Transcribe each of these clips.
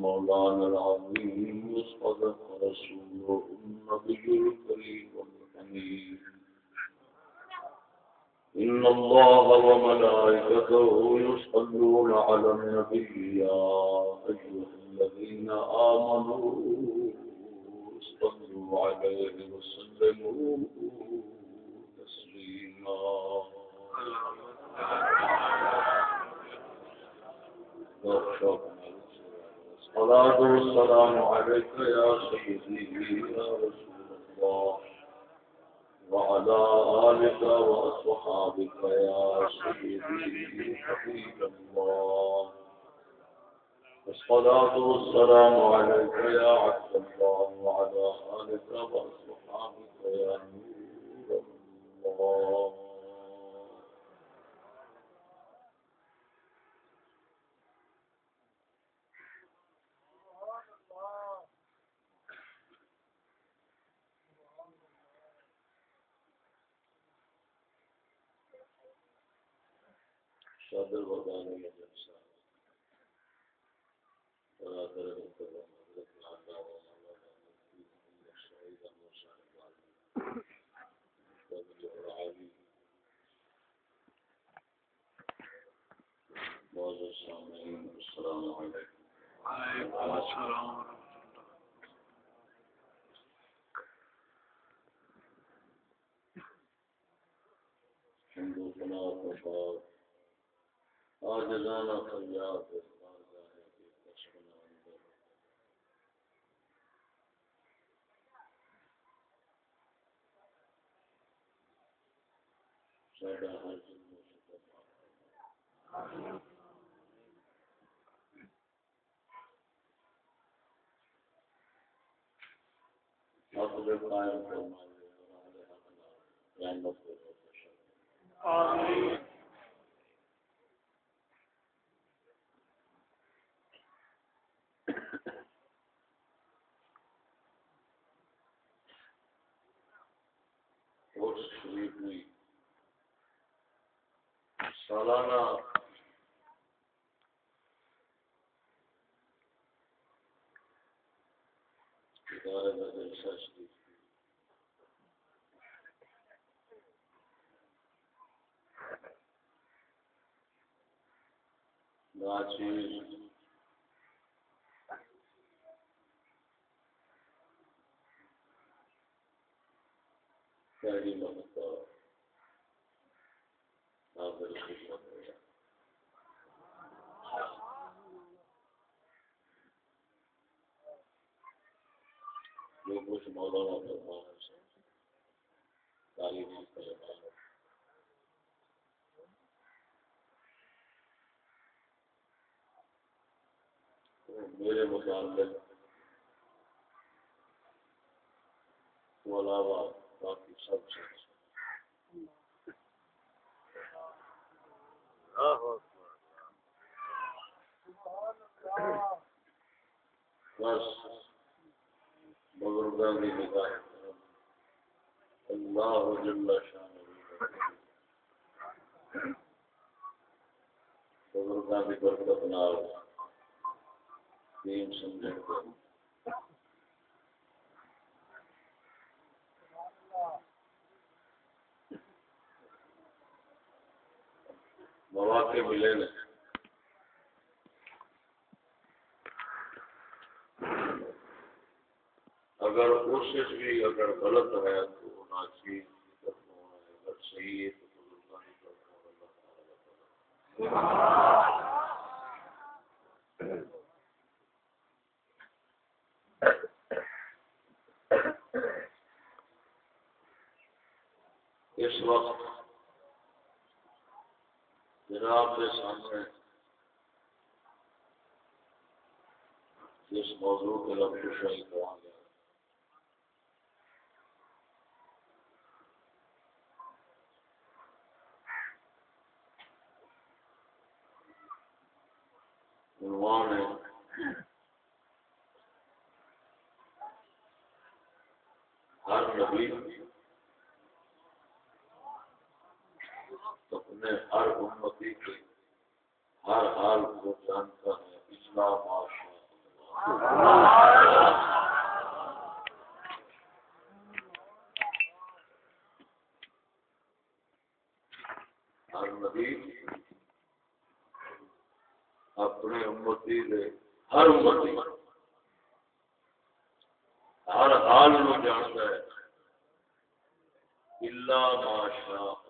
مولانا العظيم وصدق رسوله النبي الكريم الحميد إن الله وملائكته يصلون على النبي يا أيها الذين آمنوا صلوا عليه وسلموا. الصلاة والسلام عليك يا سيدي يا رسول الله. وعلى آلك وأصحابك يا سيدي حبيب الله. الصلاة والسلام عليك يا عبد الله. وعلى آلك وأصحابك يا نور الله صدر وغانی جلسہ برادر محترم حضرت نادا و مولانا مفتی محمد شہید احمد صاحب والی فضل اور عالی معزز سامعین السلام علیکم وعلیکم السلام ورحمۃ حمد و ثنا و بعد آجزانہ فریاد بارگاہ کے بچپنا اندر ساڈا ہر جنم حق قائم فرما دے اور اہل حق نال رحمت دے آمین سالانہ ادارے میں جلسہ شریف۔ چیز میرے متعلق علاوہ باقی سب سے بس۔ بزرگوں کی نگاہ اللہ جل شان بزرگوں کی برکت نال دین سمجھن کو مواقع ملے نا اگر کوشش بھی اگر غلط ہے تو ہونا چاہیے اگر صحیح ہے تو بزرگوں کی اللہ تعالیٰ اس وقت جناب کے سامنے جس موضوع کے لفظ شاہی کہا گیا۔ عنوان ہے۔ ہر نبی اپنے ہر امتی کے ہر حال کو جانتا ہے۔ اسلام ہر نبی اپنے امتی کے ہر امتی، ہر حال کو جانتا ہے۔ اللہ ماشاء اللہ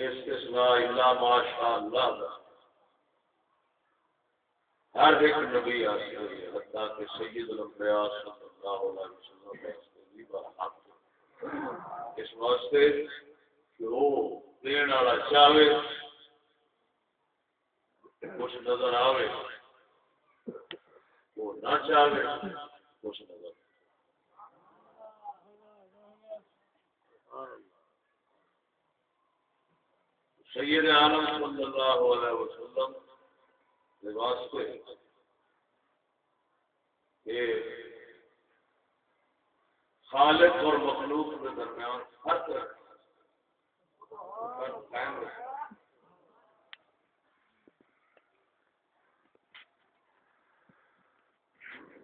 استثناء اللہ ماشاء اللہ دا۔ ہر ایک نبی آسی ہوئی ہے حتیٰ کہ سید الانبیاء صلی اللہ علیہ وسلم کا استعلی اس واسطے کہ وہ دین والا چاہے، کچھ نظر آوے، وہ نہ چاہے، کچھ نظر سید عالم صلی اللہ علیہ وسلم کے واسطے یہ خالق اور مخلوق کے درمیان ہر طرح قائم رکھا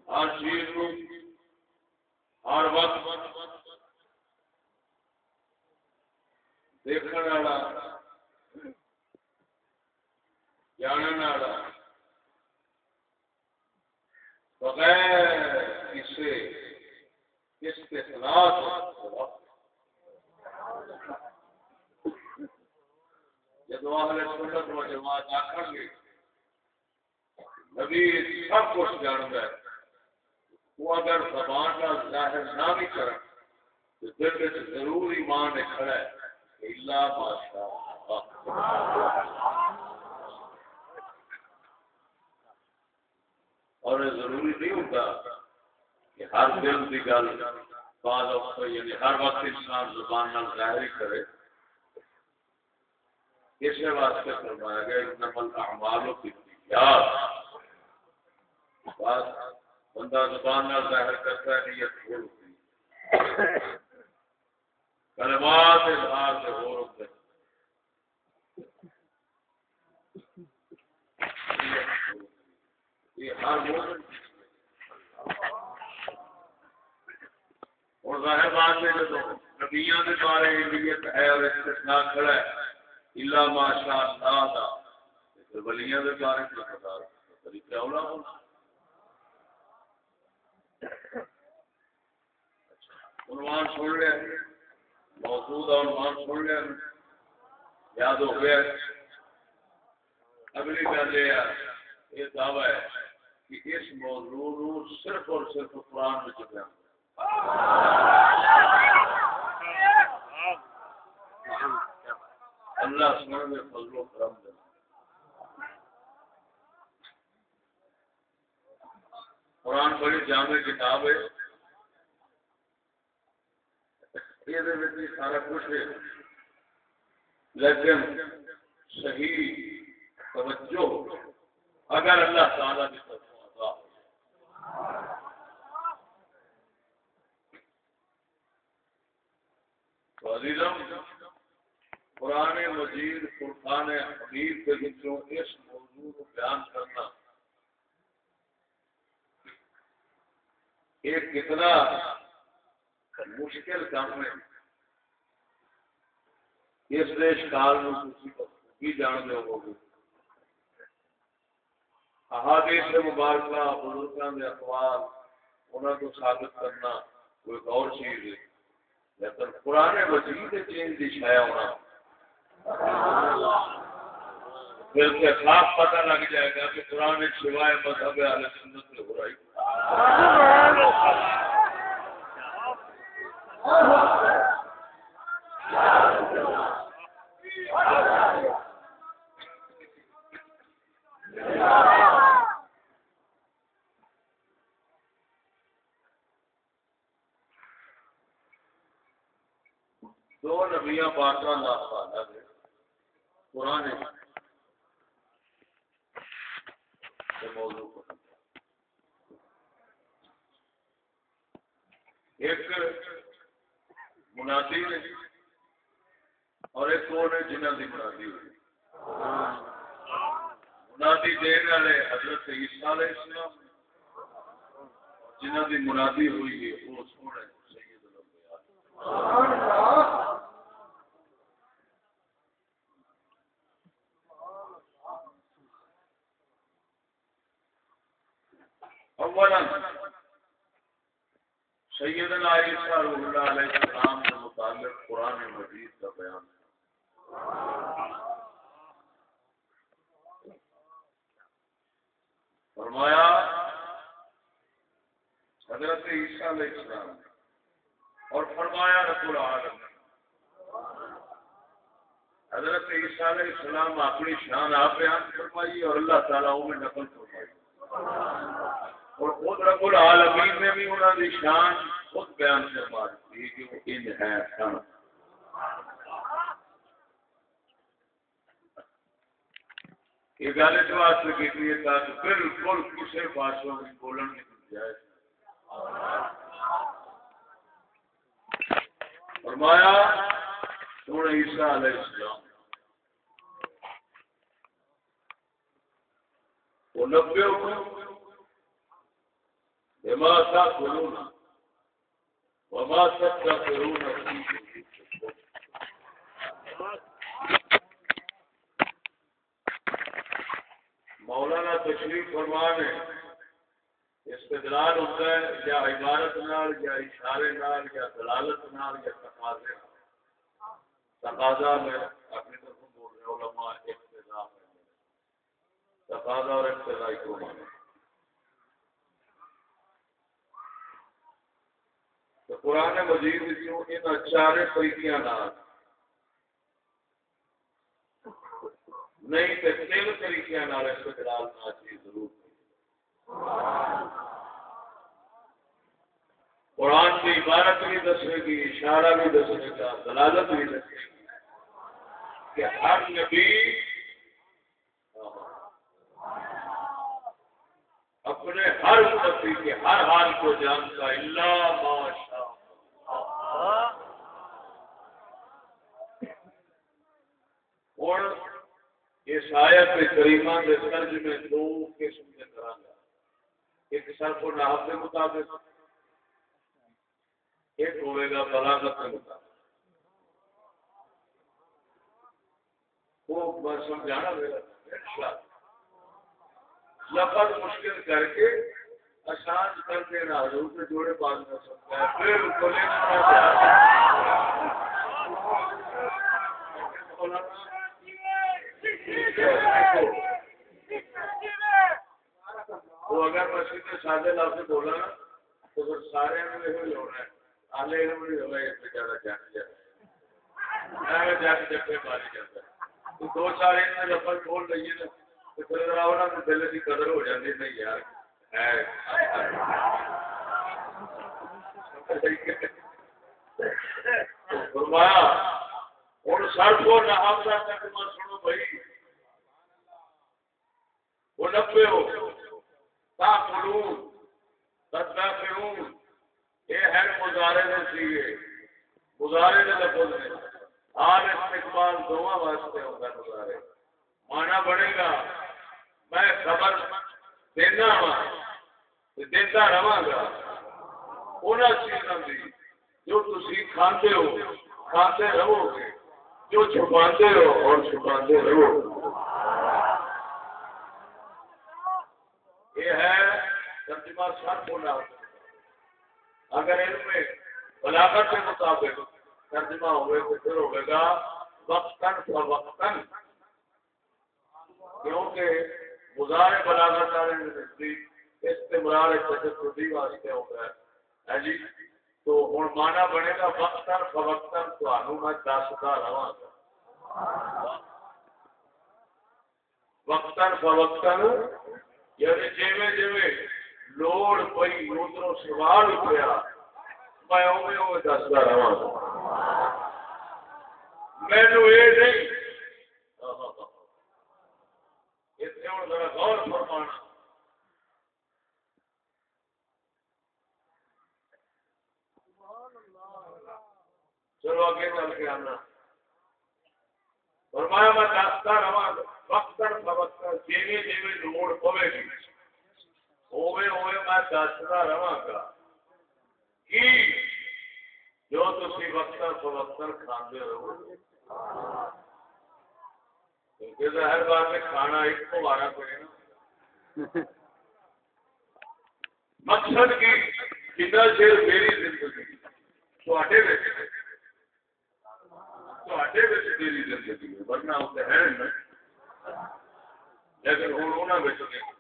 ہر چیز کو ہر وقت دیکھنے والا جاننے والا بغیر کسی استخلاص جب اہل سنت و جماعت آخر گے نبی سب کچھ جانتا ہے وہ اگر زبان کا ظاہر نہ بھی کرے تو دل میں ضرور ایمان کھڑا ہے اللہ ماشاء اور ضروری نہیں ہوتا کہ ہر دل کی گل بعض وقت یعنی ہر وقت انسان زبان نال ظاہر کرے۔ اسی واسطے فرمایا گیا نمل اعمال کی بات بندہ زبان نال ظاہر کرتا ہے، نیت چھوڑ ہوتی کلمات اظہار سے ہو رکھتے یہ ہر مومن اور ظاہر بات ہے جو نبیوں کے بارے ہے اور استثناء کھڑا ہے ماشاء اللہ دا بارے میں طریقہ اولا ہونا اچھا، عنوان سن لیا۔ موجود عنوان سن لیا۔ یاد ہو گیا۔ اگلی گل یہ یہ دعوی ہے۔ کہ اس موضوع نو صرف اور صرف قرآن میں بیان اللہ سن میں فضل و کرم دے۔ قرآن بڑی جامع کتاب ہے۔ یہ سارا کچھ ہے۔ لیکن صحیح توجہ اگر اللہ تعالیٰ کی طرف عزیزم، قرآن مجید فرقان حمید کے وچوں اس موضوع کو بیان کرنا۔ ایک کتنا مشکل کام ہے۔ اس دیش کال بھی جان دے ہوگی احادیث مبارکہ بزرگوں کے اخبار انہوں کو ثابت کرنا کوئی اور چیز ہے۔ لیکن پرانے مجید چینج کی چھایا ہونا پھر سے صاف پتہ لگ جائے گا کہ قرآن سوائے مذہب علیہ سنت سے ہو رہی دو نبیاں پاکاں دا حوالہ ہے۔ قرآن موضوع ایک منادی نے اور ایک وہ نے جنہ کی منادی ہوئی۔ منادی دین والے حضرت عیسیٰ علیہ السلام جنہ کی منادی ہوئی ہے، وہ سونے۔ اولا سیدنا عیسیٰ روح اللہ علیہ السلام کے متعلق قرآن مجید کا بیان فرمایا، حضرت عیسیٰ علیہ السلام اور فرمایا رب العالم حضرت عیسیٰ علیہ السلام اپنی شان آپ بیان فرمائی اور اللہ تعالیٰ میں نقل فرمائی۔ اور خود رب العالمین نے بھی انہوں کی شان خود بیان فرما دی کہ وہ ان ہے سن۔ یہ گل اس واسطے کی تاکہ بالکل کسی باشوں میں بولن کی گنجائش فرمایا، سونے عیسیٰ علیہ السلام، وہ نبے بما تأكلون، وما تتكرون فيه مولانا تشریف فرمان ہے استدلال ہوتا ہے یا عبارت نال، یا اشارے نال، یا دلالت نال، یا تقاضے تقاضا میں اپنی طرف بول رہے علماء اقتضا تقاضا اور اقتضائی کو مانا تو قرآن مجید کیوں ان چار طریقے نال۔ نہیں تو تین طریقے نال استدلال نہ چیز ضرور۔ قرآن کی عبارت بھی دسے گی اشارہ بھی دسے گا دلالت بھی دسے گی کہ ہر نبی اپنے ہر امتی کے ہر حال کو جانتا، اللہ ماشاء اور اس آیت کریمہ کے ترجمے دو قسم کے کرا ایک صرف و نحب کے مطابق۔ ایک ہوئے گا بلاغت کے مطابق۔ وہ بس سمجھانا ہوئے لفظ مشکل کر کے آسان کر دینا حضور کے جوڑے پال کر سکتا ہے۔ بالکل وہ اگر مسجد سادے لفظ بولا تو پھر سارے یہ ہونا ہے آلے بھی ہوگا یہ بیچارہ جٹ جائے جٹ جٹے ماری جاتا ہے تو دو چار ان لفظ بول رہی ہے تو پھر انہوں دل کی قدر ہو جاتی نہیں یار فرمایا ہوں سر کو نام کا سنو بھائی وہ نبے ہو تا تدافعون یہ ہے مظاہرے مظاہرے لفظ استقبال دونوں واسطے مظاہرے مانا گا، میں خبر دینا وا دیتا رہا گا۔ چیزوں کی جو تھی کھانے ہو کھاتے رہو گے۔ جو چھپاتے ہو اور چھپاتے رہو یہ ہے ترجمہ سر بولا اگر ان میں بلاغت کے مطابق ترجمہ ہوئے تو پھر ہوئے گا وقتاً فوقتاً۔ کیونکہ گزارے بلاغت والے نزدیک استمرار تجدی واسطے ہوتا ہے۔ ہاں جی؟ تو ہوں مانا بنے گا وقتاً فوقتاً تمہوں میں دستا رہا وقتاً فوقتاً یعنی جیویں جیویں لوڑ پئی ادھر سوال اٹھیا میں اوے اوے دستا رہا مینو یہ نہیں اتنے ہوں ذرا غور فرمانا چلو اگے چل کے آنا فرمایا میں دستا رہا وقت وقت جیویں جیویں لوڑ پوے گی ہوئے ہوئے میں دستا رہا گا۔ کہ جو تھی وقت فوقت کھانے رہو۔ کیونکہ ظاہر بات ہے کھانا ایک کو مارا پڑے نا۔ مقصد کی جتنا چیر میری زندگی تھوڑے میری زندگی ورنہ اتنے ہے لیکن ہوں انہوں نے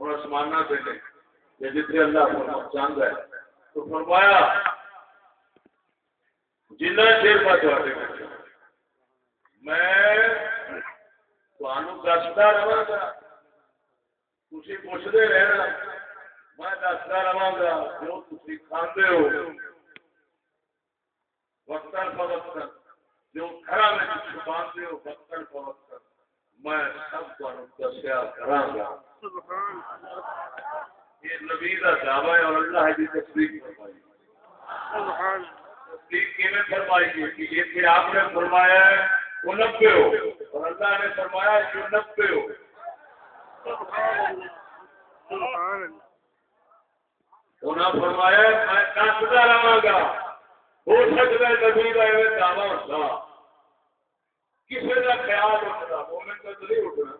ہوں آسمان سے نہیں جتنے اللہ چاہتا ہے تو فرمایا جنا چیر میں تھوڑے میں دستا رہا گا تھی پوچھتے رہنا، میں دستا رہا گا جو تھی کھانے ہو۔ وقتاً فوقتاً، جو گھر میں چھپاتے ہو، وقتاً فوقتاً۔ میں سب کو دسیا کرا گا یہ نبی کا دعوی ہے اور اللہ کی تصدیق فرمائی۔ تصدیق کیویں فرمائی؟ گئی کہ یہ پھر آپ نے فرمایا ہے وہ نبے ہو، اور اللہ نے فرمایا جو نبے ہو۔ انہیں فرمایا میں دستا رہا گا۔ ہو سکتا ہے نبی کا ایویں دعوی ہوتا۔ کسی کا خیال اٹھنا، مومن کا تو نہیں اٹھنا۔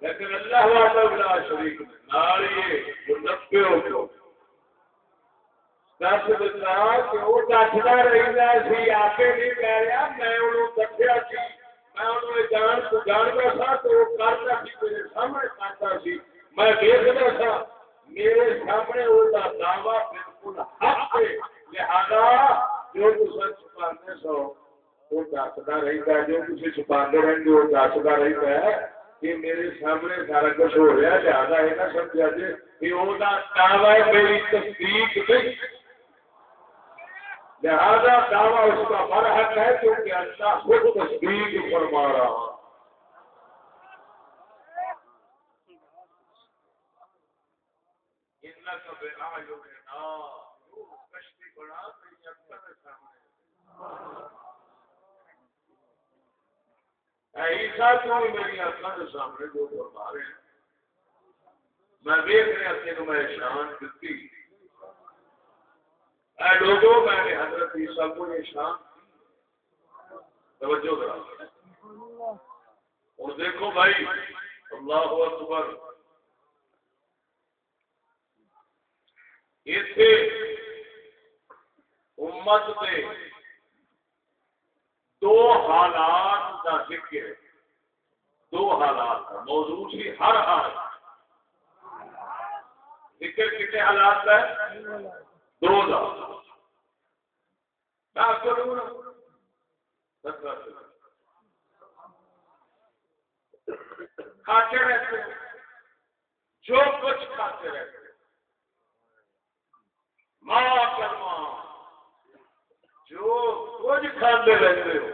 لیکن اللہ والا بلا شریک نالی جو نبے ہو دس دتا کہ وہ دستا رہتا سی آپ نہیں کہہ رہا، میں انہوں دسیا سی۔ میں انہوں جان جانتا سا تو وہ کرتا سی، میرے سامنے کرتا سی۔ میں دیکھتا سا، میرے سامنے وہ دعوی بالکل حق ہے۔ لہذا جو تصا چھپانے سو وہ دستا رہتا ہے جو تھی چھپاتے رہیں وہ دستا رہتا ہے کہ میرے سامنے سارا کچھ ہو رہا ہے لہٰذا سمجھا جی کہ وہ دعوی میری تصدیق نہیں لہذا دعویٰ اس کا مرحق ہے کیونکہ اللہ خود تصدیق فرما رہا عیسا کیوں میری اکھان کے سامنے جو فرما رہے ہیں۔ میں دیکھ رہا تین میں شان دیتی۔ اے لوگوں، میں نے حضرت عیسیٰ کو یہ شان توجہ کرا اور دیکھو بھائی، اللہ اکبر۔ اتے امت دے دو حالات کا ذکر دو حالات کا۔ موضوع سی ہر حال۔ ذکر کتنے حالات کا ہے؟ دو دا میں کروں نا کھاتے رہتے جو کچھ کھاتے رہتے ماں کرما جو کچھ کھاتے رہتے ہو۔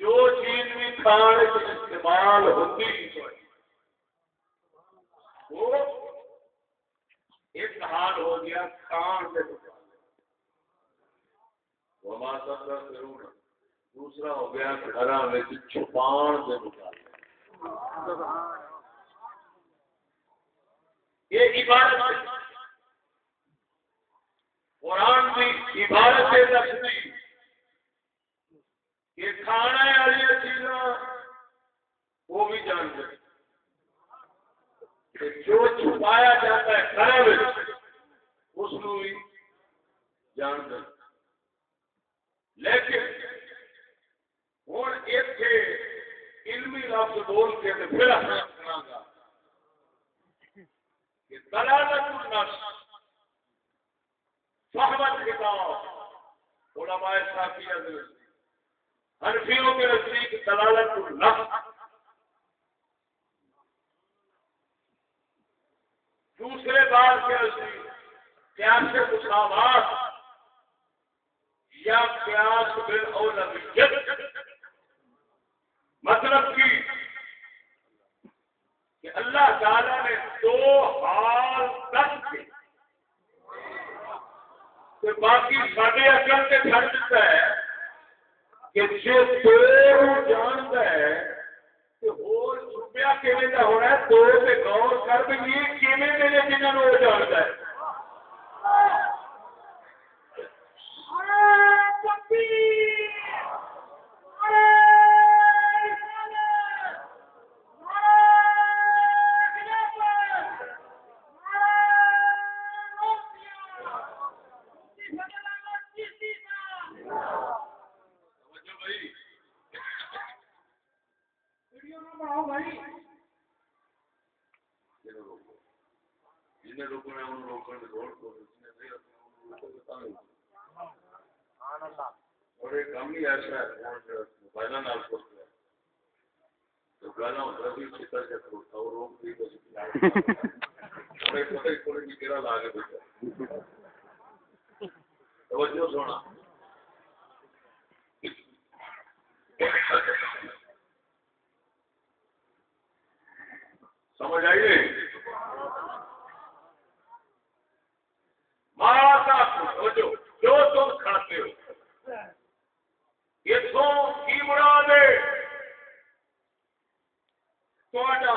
جو چیز بھی کھانے کی استعمال ہوتی وہ ایک حال ہو گیا کھان سے وہ سب ضرور دوسرا ہو گیا گھر میں چھپان سے مطابق۔ یہ عبادت قرآن کی عبادت لفظی کہ کھانا والی چیزاں وہ بھی جان جانتے جو چھپایا جاتا ہے گھر اس بھی جانتے لیکن ہوں اتنے علمی لفظ بول کے پھر اپنا سنا گا کہ دلالت النفس فہمت کتاب علماء صافیہ کے حنفیوں کے نزدیک دلالت النفس دوسرے بار کے نزدیک قیاس مساوات، یا قیاس بالاولویت مطلب کی کہ اللہ تعالی نے دو حال دس کے کہ باقی سارے اکل سے دیتا ہے کہ جی دو جانتا ہے چھپیا کیویں ہونا ہے، دو سے غور کر بھی یہ کیویں دے نے وہ جانتا ہے؟ جنہیں لوگوں نے انہوں روکنے کی دوڑ کو جنہیں نہیں رکھنا انہوں روکنے کی اور ایک کام ہی ایسا ہے موبائل نال کو تو گانا ہوتا بھی چیتا سے کھوتا اور روک دی تو اور ایک پتہ کوئی نہیں کہڑا لا کے بیٹھا توجہ سونا۔ سمجھ آئیے ماتا جو جو تم کھاتے ہو، یہ کی مراد ہے؟ تھوڑا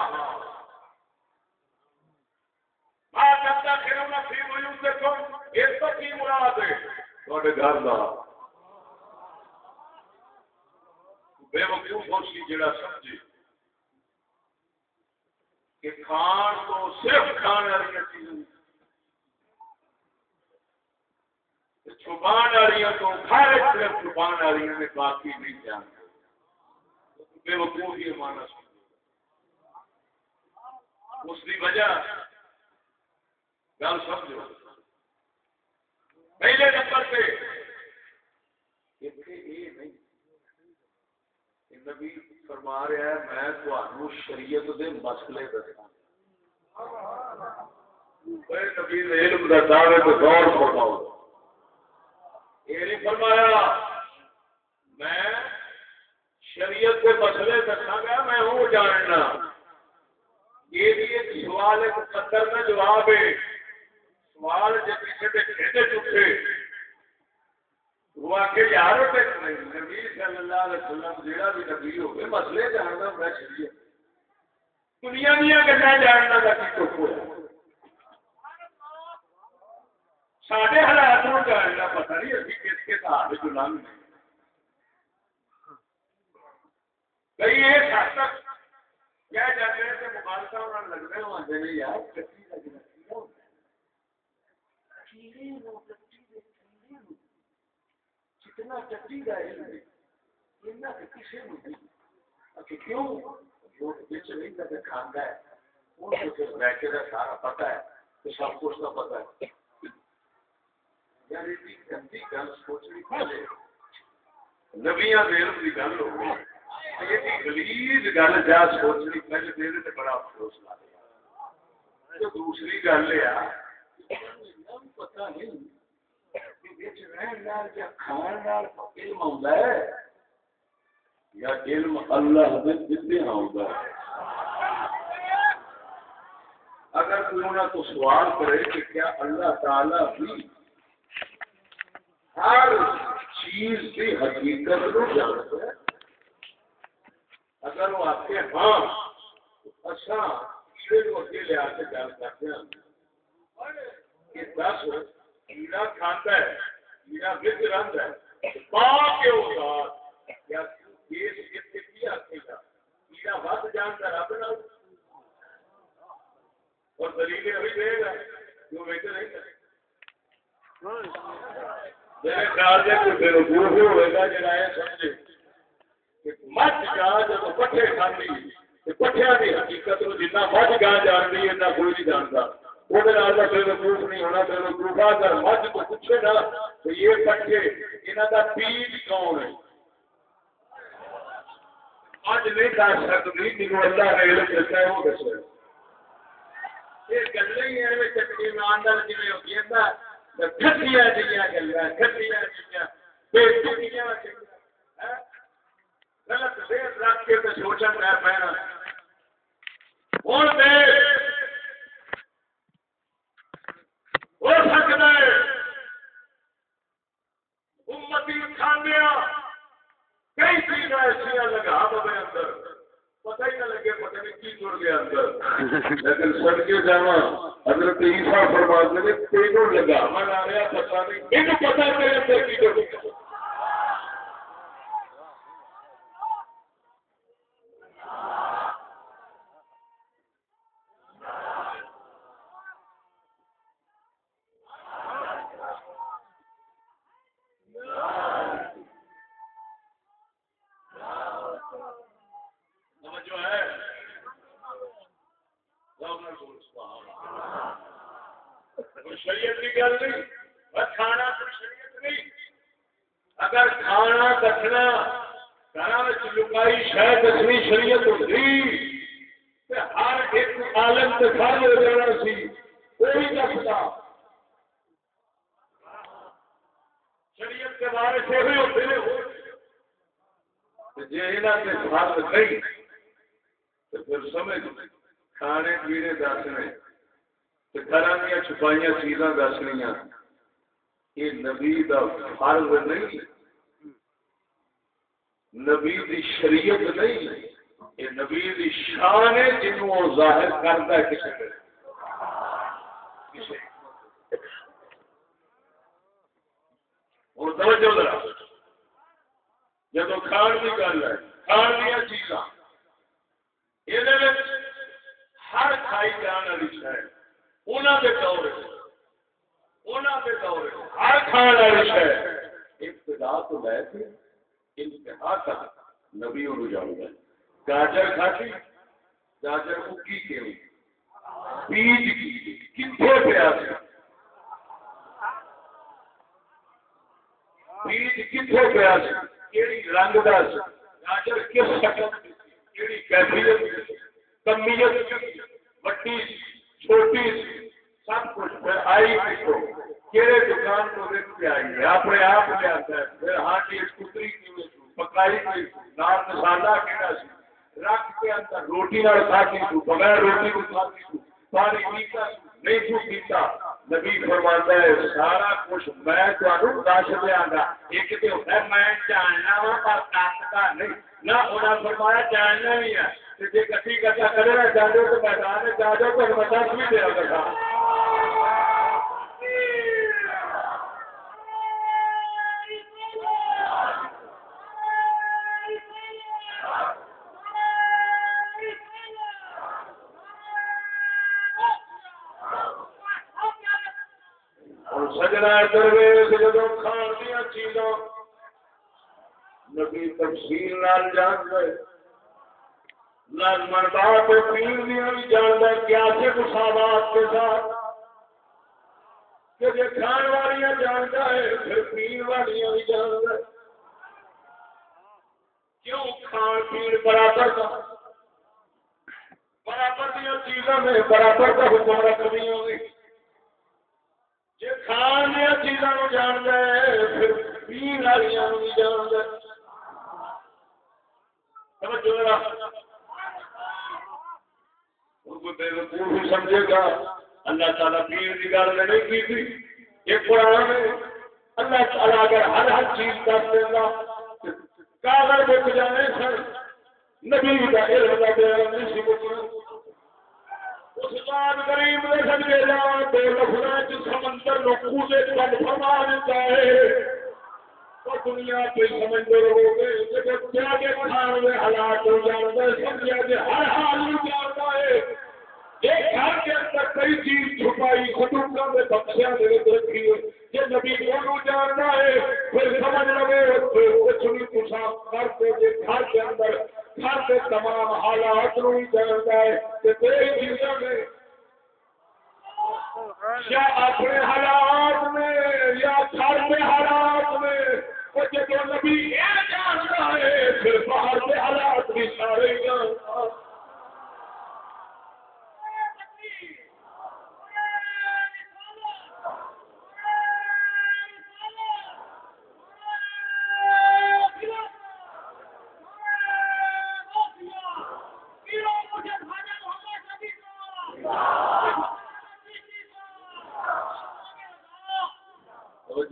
فی ہاں۔ سے تم یہ تو کی مراد ہے۔ تھوڑے گھر کا بے وقوف ہو سی جڑا سمجھے۔ کہ کھان تو صرف کھان والی چیزیں۔ چھپان والی تو کھائے صرف چھپان والی نے باقی نہیں جانتے بے وقوف یہ مانا اس کی وجہ گل سمجھو۔ پہلے نمبر پہ یہ نہیں نبی فرما رہا ہے، میں تمہوں شریعت دے مسئلے دسا نبی علم دعوے تو غور فرماؤ۔ یہ نہیں فرمایا، میں شریعت کے مسئلے دسا گا، میں ہوں جاننا۔ یہ بھی ایک سوال جواب ہے۔ سوال جب کسی کے کھیتے چکے وہ آ یار نبی صلی اللہ علیہ وسلم جہاں بھی نبی ہوگی مسئلے جاننا میں چاہیے دنیا دیا گلا جاننا کا کی چپ ہوا سارے حالات کو جاننا پتا نہیں، ابھی کس کے ساتھ جو لنگ کئی یہ حد کیا جاتے ہیں کہ مبارکہ اور لگنے ہوتے ہیں یار کٹی لگنا کیڑا ہے کیڑے نو کٹی دے کیڑے نو جتنا کٹی کا علم ہے اتنا کہ کسی نو نہیں اچھا کیوں؟ جو بچ نہیں لگے کھانا ہے ان کو پھر بیٹھے کا سارا پتہ ہے، تو سب کچھ کا پتہ ہے۔ یار اتنی گندی گل سوچنی پہلے نبیاں دیر کی گل ہو گئی۔ گلیز گل جا سوچنی پہلے دیر سے بڑا افسوس لا دوسری گل ہے پتا نہیں کھان علم آتا ہے یا علم اللہ جتنے آتا ہے اگر کوئی انہوں تو سوال کرے کہ کیا اللہ تعالی بھی ہر چیز کی حقیقت کو جانتا ہے اگر وہ آپ کے ہاں اچھا کیڑے کو اگے لیا کے گل کرتے ہیں کہ دس کیڑا کھاتا ہے کیڑا وچ رہتا ہے پا کے یا کیس کتنے کی آتے گا کیڑا جانتا رب نہ اور دلیل ابھی دے گا، جو ویسے نہیں کرے۔ میرے خیال سے کوئی بے وقوف ہوئے گا، جڑا یہ سمجھے۔ مجھ گا جب پٹھے کھانے پٹھیا کی حقیقت جنہ مجھ گا جانتی ہے کوئی نہیں جانتا۔ وہ بے وقوف نہیں ہونا بے وقوف اگر مجھ کو پوچھے نا تو یہ پٹھے یہاں کا بیج کون ہے اج نہیں کر سکتی جنوب اللہ نے علم دسا ہے وہ دسے یہ گلیں ہی ہیں چٹنی ایماندار جی ہوتی ہے کھٹیاں جہاں گلا کھٹیاں جہاں بے ٹکیاں غلط دیر رکھ کے سوچن پہ پینا ہوں ہو سکتا ہے۔ امتی کھانے کئی چیزیں ایسا لگا پہ اندر۔ پتہ ہی نہ لگے پتہ نہیں کی جڑ گیا اندر۔ لیکن سڑ کے جانا، حضرت عیسیٰ فرما دے تینوں لگا۔ من آ رہا پتہ نہیں۔ مجھے پتہ ہے میرے اندر کی جڑ گیا شریعت کی گل نہیں کھانا شریعت نہیں اگر کھانا دسنا گھر لکائی شریعت ہوتی ہر ایک عالم سے ہو جانا سی کوئی شریعت کے بارے سے بھی ہوتے جی یہاں سے فرض نہیں تو پھر سمجھ، کھانے پینے دسنے گھر دیا چیزاں دسنیا یہ نبی کا فرض نہیں۔ نبی دی شریعت نہیں، یہ نبی دی شان ہے جنوں ظاہر کرتا ہے کسی اور توجہ ذرا۔ جب کھان کی گل ہے، کھان دیا چیزاں۔ یہ ہر کھائی جان والی شاید انہوں کے دور انہوں کے دور ہر کھان والی شہ ابتدا تو لے کے انتہا تک نبی انہوں جاؤں گاجر کھاتی گاجر اکی کیوں بیج کی کتنے پیا بیج کتنے پیا کہڑی رنگ کا گاجر کس شکل کہڑی کیفیت کمیت وٹی چھوٹی سب کچھ پھر آئی کتوں کہڑے دکان کو دیکھ کے آئی ہے، اپنے آپ لے آتا ہے۔ پھر ہاں جی کتری کی پکائی کی نال مسالہ کہڑا سی رکھ کے اندر روٹی نال کھاتی تو بغیر روٹی کو کھاتی تو پانی پیتا نہیں تو پیتا۔ نبی فرماتا ہے، سارا کچھ میں تمہیں دس دیا گا۔ ایک تو ہے، میں جاننا وا، پر کس نہیں۔ نہ انہیں فرمایا جاننا بھی ہے۔ جی کٹی کٹا کرے گا جانے تو میدان جا جاؤ، تو میں دس بھی دیا گا ہاں۔ درویش جب کھان دیا چیزاں۔ نبی تفصیل نال جان گئے لازمن پیر دیا بھی کیا سے مساوات کے ساتھ۔ کہ جی کھان والیاں جانتا ہے، پھر پیر والیاں بھی کیوں کھان پین برابر کا برابر دیا چیزوں میں برابر کا حکم رکھنی ہوگی جی کھان دیا پھر پین سمجھے گا اللہ تعالیٰ پیر کی گل نہیں کی تھی یہ قرآن اللہ تعالیٰ اگر ہر ہر چیز کر دینا کاغذ بک جانے سن نبی کا علم کا بیان نہیں سی بکنا اس بات غریب نے جا دو لفظ سمندر نکو سے کل فرما دیتا ہے تو دنیا پہ سمجھتے رہو گے جب کیا کے کھان میں حالات ہو جاتا ہے سمجھا کہ ہر حال میں جانتا ہے۔ ایک گھر کے اندر کئی چیز چھپائی خطوطہ میں بخشیا دے رکھی ہے یہ نبی کو جانتا ہے؟ پھر سمجھ لو کچھ بھی کچھ کر کے گھر کے اندر گھر کے تمام حالات نو جانتا ہے کہ کئی چیزوں میں یا اپنے حالات میں یا گھر کے حالات میں۔ جب نبی یہ جانتا ہے، پھر باہر کے حالات بھی سارے جانتا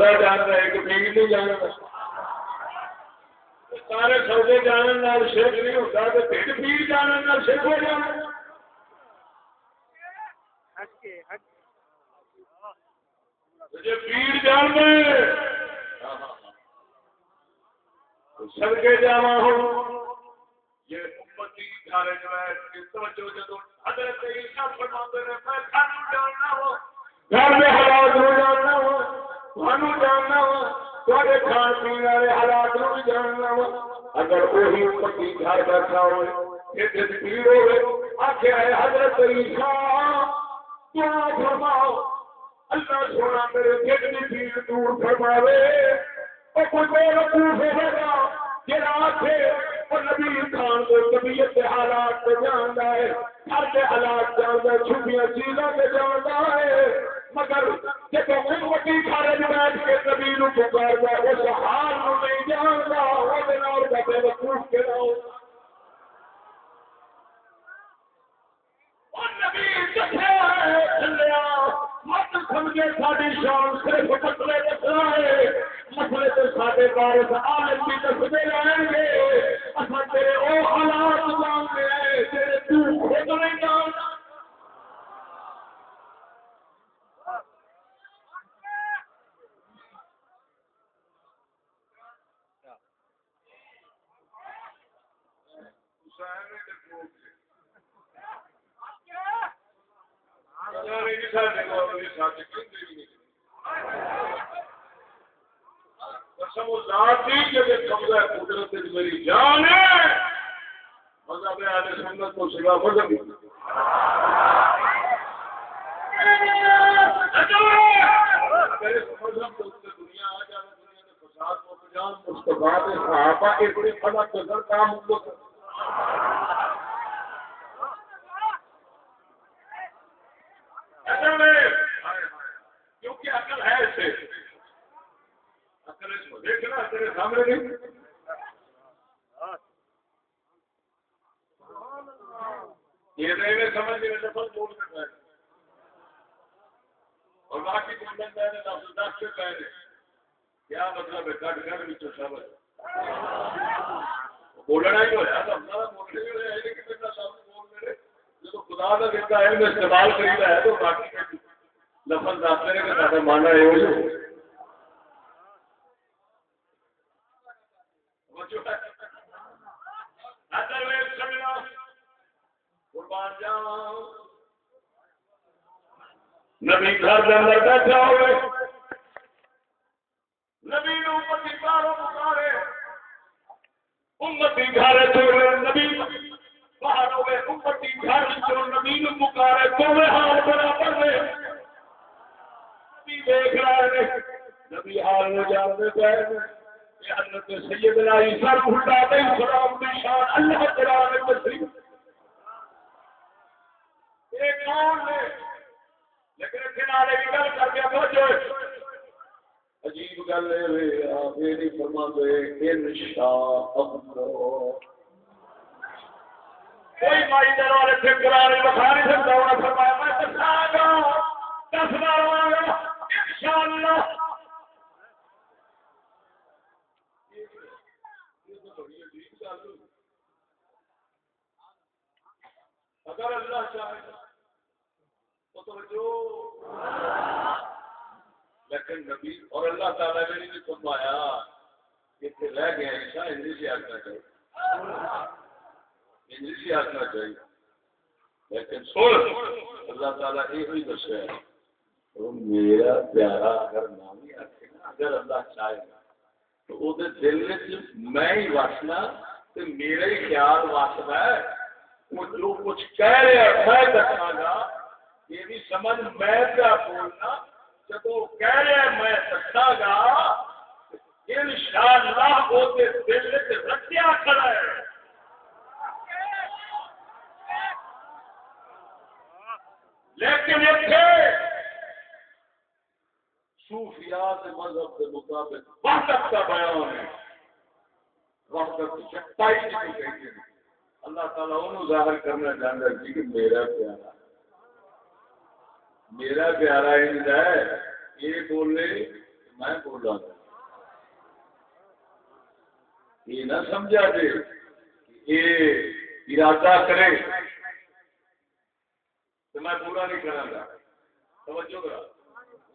سودا جانتا ہے کہ پیڑ نہیں جانتا سارے سودے جانے شرک نہیں ہوتا تو پیٹ پیڑ جانے شرک ہو جانا۔ پیڑ جان سڑکے جانا ہو یہ امتی گھر حضرت عیسیٰ فرماتے ہیں میں تھانو جاننا ہو گھر میں حالات نو جاننا ہو تھانو جاننا ہو تھوڑے کھان پینے والے حالات نو بھی جاننا ہو اگر وہی امتی گھر بیٹھا ہوئے ہوئے ہے، حضرت عیسیٰ فرماؤ، اللہ سونا میرے دور فرماوے کوئی بے وقوف ہوگا نبی خان کو طبیعت کے حالات کو جانتا ہے، گھر کے حالات جانتا ہے، چھپیاں چیزوں کے جانتا ہے۔ مگر جب امتی گھر بیٹھ کے نبی نو پکارتا اس حال کو نہیں جانتا، وہ بے وقوف کے رہو مت سمجھے ساری شان، صرف مسئلے دسنا ہے مسئلے تو سارے بارش عالم بھی دستے رہیں گے۔ اصل تیرے وہ حالات جانتے ہیں، تیرے تو خود نہیں جانتا قدرت میری جان ہے مذہب آج سنت کو سوا مذہب دنیا آ جائے دنیا کے فساد کو جان مستفا صحابہ کے بڑے فلا قدر کام کو کیونکہ عقل ہے اسے عقل اس کو دیکھنا تیرے سامنے نہیں۔ یہ نہیں سمجھ گئے لفظ بول کر رہے اور باقی بولن پہ لفظ دس سے پہلے۔ کیا مطلب ہے؟ کٹ کٹ بھی سمجھ بولنا ہی ہوا اپنا بولنے ہی ہوا لیکن لفظ بول رہے۔ جب خدا کا دیتا ہے میں استعمال کری ہے تو باقی لفظ دس رہے کہ مانا ہے۔ وہ قربان جاؤ نبی گھر کے اندر بیٹھا ہوئے۔ نبی نو پکارے۔ امتی گھر نبی باہر ہوئے۔ امتی گھر نبی نو پکارے۔ حال برابر نبی دیکھ رہے نبی حال میں جانتے گئے کہ حضرت سیدنا عیسیٰ روح اللہ علیہ السلام کی شان اللہ قرآن میں ایک کون نے لیکن کنارے کی گل کر کے پہنچو عجیب گل ہے آپ یہ نہیں فرما دے ان شاء کوئی مائی در والے سے قرآن بخا نہیں سکتا انہیں فرمایا، میں دسا گا دس بار گا ان شاء اللہ اگر اللہ چاہے تو توجہ۔ لیکن نبی اور اللہ تعالیٰ نے نہیں فرمایا کہ رہ گیا ایسا ہندی سے آنا چاہیے ہندی سے آنا چاہیے لیکن سن، اللہ تعالیٰ یہ ہوئی دسیا تو میرا پیارا اگر نام ہی آتے نا، اگر اللہ چاہے گا تو وہ دل میں ہی وسنا تو میرا ہی خیال وسنا ہے۔ وہ جو کچھ کہہ رہے ہیں میں دسا گا، یہ بھی سمجھ میں کیا بولنا؟ جب وہ کہہ رہے ہیں، میں دسا گا ان شاء اللہ وہ دل رکھیا کھڑا ہے۔ لیکن اتنے صوفیات مذہب کے مطابق وحدت کا بیان ہے۔ وحدت چٹائی جی کو کہتے ہیں اللہ تعالیٰ انہوں ظاہر کرنا چاہتا ہے کہ میرا پیارا میرا پیارا ہند ہے۔ یہ بولے میں بول رہا یہ نہ سمجھا دے یہ ارادہ کرے۔ تو میں پورا نہیں کرا گا توجہ کرا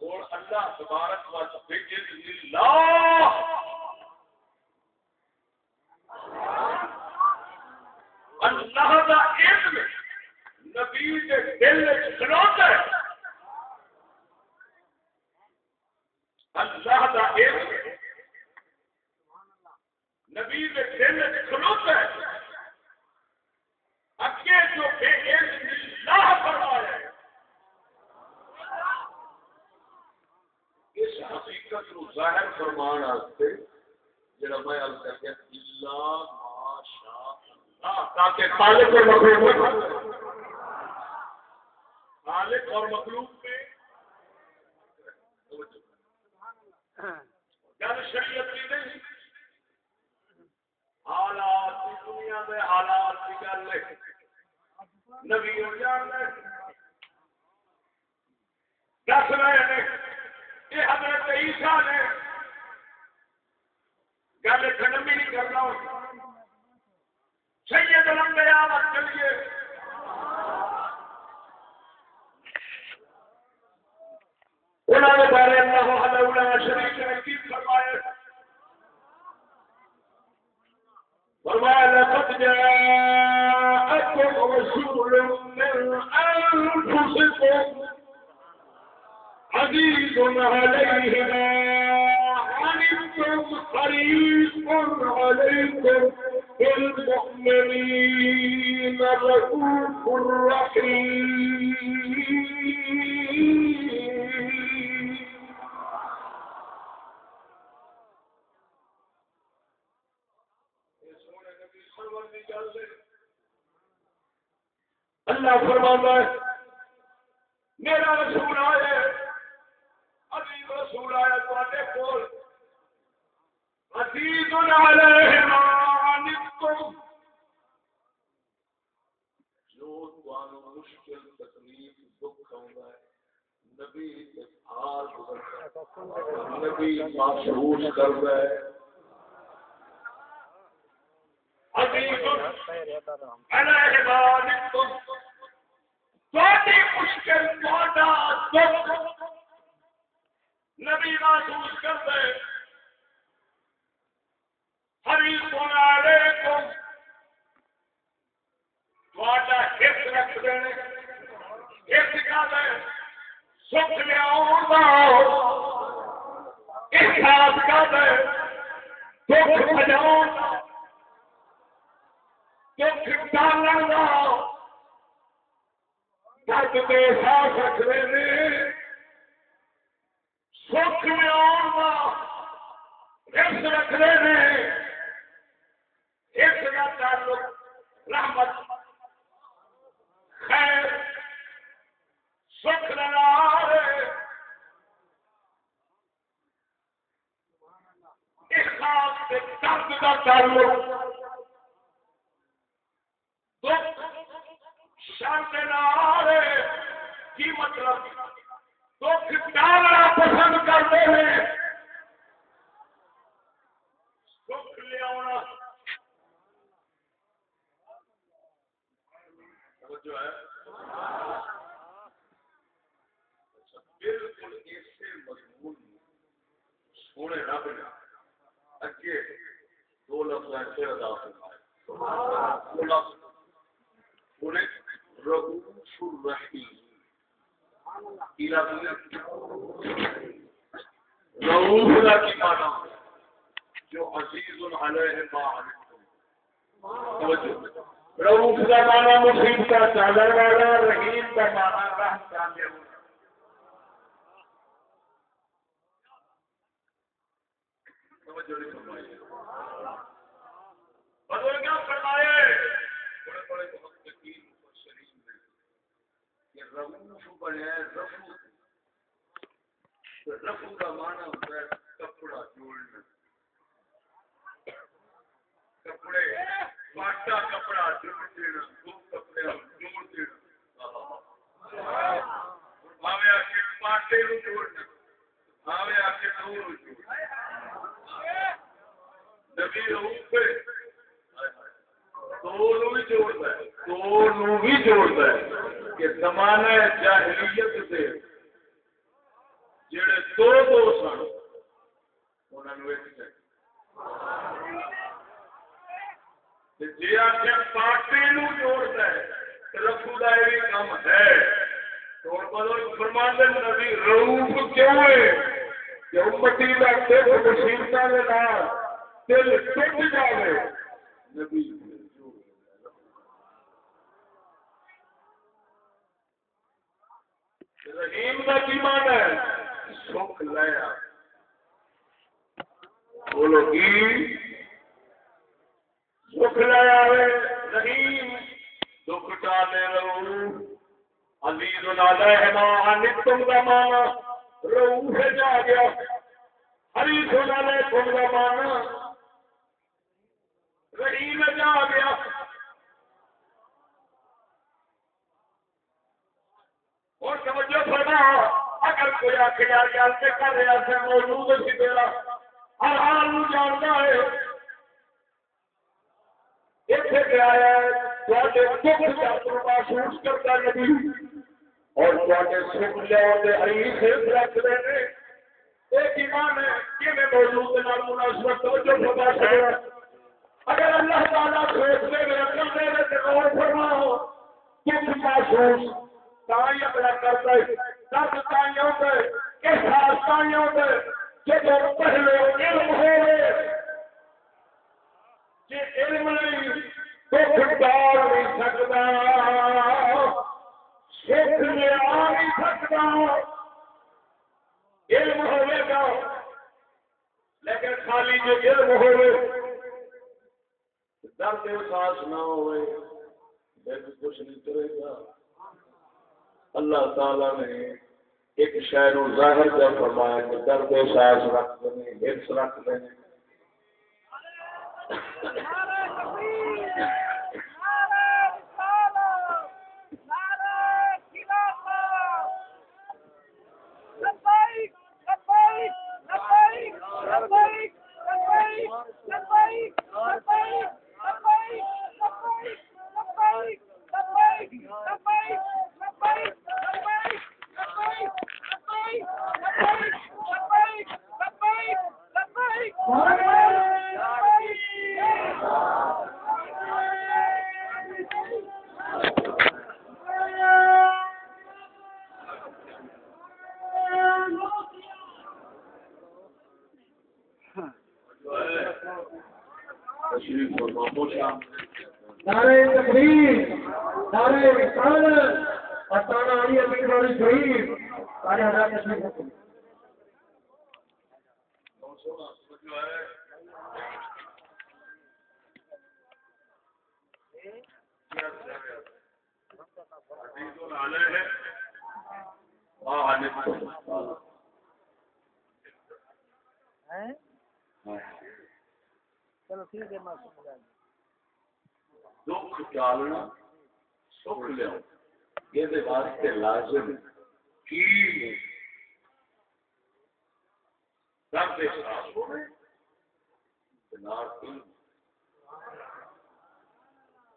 اور اللہ تبارک و اللہ اللہ کا علم نبی کے دل کھلوتا ہے اللہ کا علم نبی کے دل کھلوتا ہے اگے جو بے علم اللہ فرمایا ہے اس حقیقت کو ظاہر فرمان واسطے جڑا میں عرض کر کے اللہ ماشاء اللہ تاکہ خالق اور مخلوق سکھ لیا۔ دکھ بجاؤ دکھ ڈالن کا درد کے احساس رکھ رہے سکھ لیا ہس اس کا تعلق رحمت۔ خیر۔ سکھ سے درد کا تعلق شرط کی مطلب؟ دکھ ڈالنا پسند کرتے ہیں۔ لیا جو ہے۔ بالکل اسی مضمون سونے رب نے اگے دو لفظ پھر ادا فرمائے۔ رؤوف الرحیم رؤوف کا کی معنی جو عزیز علیہ ما رؤوف کا معنی مصیبت کا چادر والا رحیم کا معنی رحم کرنے والا رفو کا مانا ہوتا ہے کپڑا جوڑنا کپڑے پاٹا کپڑا جوڑ دینا دو کپڑے جوڑ دینا آوے آ کے پاٹے نو جوڑنا آوے آ کے دور جوڑنا نبی روپ پہ۔ دونوں بھی جوڑتا ہے۔ دونوں بھی جوڑتا ہے کہ زمانہ جاہلیت سے جڑے دو دو سن انہوں جی آخر پارٹی نو جوڑتا ہے رفو کا یہ کام ہے۔ فرماند نبی روپ کیوں ہے؟ کہ امتی کا دکھ مصیبت کے دل ٹوٹ جائے نبی۔ رحیم کا کی مان ہے؟ سکھ لیا بولو کی؟ سکھ لیا رحیم۔ دکھ ڈالے رہو۔ عزیز نالا ہے ماں تم کا مانا رو ہے جا گیا۔ ہری سونا لے تم کا مانا رحیم جا گیا اور سمجھو فرما، اگر کوئی آ کے یار گل سے کر رہا سے موجود سی میرا۔ ہر حال نو جانتا ہے۔ اتنے پہ آیا دکھ کا محسوس کرتا نبی۔ اور سکھ لیا ہری رکھ رہے ہیں ایک ایمان ہے کہ میں موجود مناسبت، توجہ فرما سکتا اگر اللہ تعالیٰ سوچنے میں رقم دے رہے تو اور فرماؤ دکھ محسوس تھی اپنا کرتا ہے درد تھی ہوتا ہے احساس تھی ہوتا ہے جب پہلے علم ہو ہوئے جی علم نہیں دکھ ڈال نہیں سکتا۔ سکھ لیا نہیں سکتا۔ علم ہوئے گا، لیکن خالی جو علم ہوئے خاص نہ ہوئے کچھ نہیں کرے گا اللہ تعالی نے ایک شہر و ظاہر کا فرمایا کہ درد احساس رکھ دینے حفظ رکھ دینے لبیک لبیک لبیک لبیک Huh. نعرہ تکبیر، نعرہ رسالت، اور تانا علی امین والی شہید سارے حضرات تشریف رکھیں چلو ٹھیک ہے دکھ ٹالنا، سکھ لیا یہ واسطے لازم کی کی۔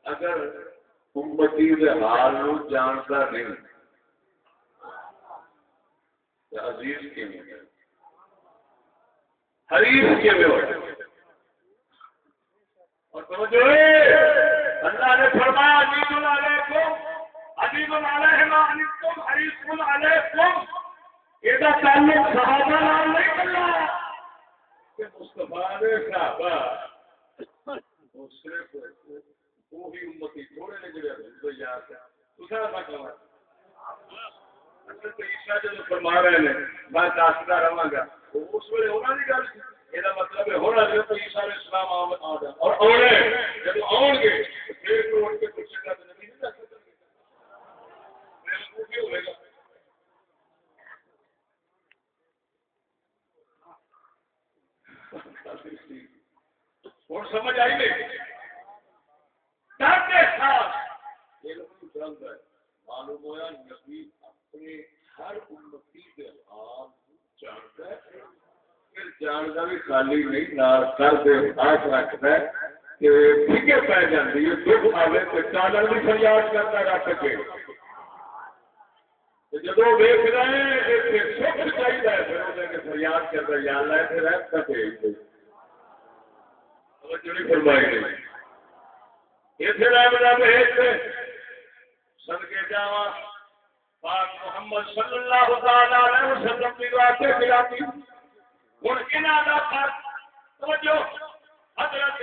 اگر امتی دے حال نو جانتا نہیں عزیز کے حریف کے میں اور سمجھو اللہ نے فرمایا عزیز علیکم عزیز علیہ ما انتم حریص علیکم. یہ تعلق صحابہ نال نہیں کرنا کہ مصطفیٰ نے صحابہ وہ صرف وہی امتی تھوڑے نے جڑے حضور یاد ہے دوسرا نہ کرنا حضرت عیسیٰ جو فرما رہے ہیں، میں داستا رہا گا اس ویلے ہونا نہیں گل۔ یہ مطلب ہے ہونا جو تو عیسیٰ علیہ السلام آ جائے اور آنے جب آؤ گے پھر تو کے پوچھے گا نبی نہیں دس سکتے ہوئے گا اور سمجھ آئی نہیں؟ ڈر کے ساتھ۔ یہ لوگ ہے۔ معلوم ہوا نبی اپنے ہر امتی کے حال جانتا ہے۔ پھر جانتا بھی خالی نہیں نال کر دے ہاتھ رکھتا ہے کہ جاتی ہے دکھ آئے تو بھی فریاد کرتا رکھ کے جب ویک رہے ہیں سکھ چاہیے پھر فریاد کرتا پھر رہتا فرمائی اسے بھیج پاک محمد صلی اللہ تعالی علیہ وسلم کی ہن فرق توجہ حضرت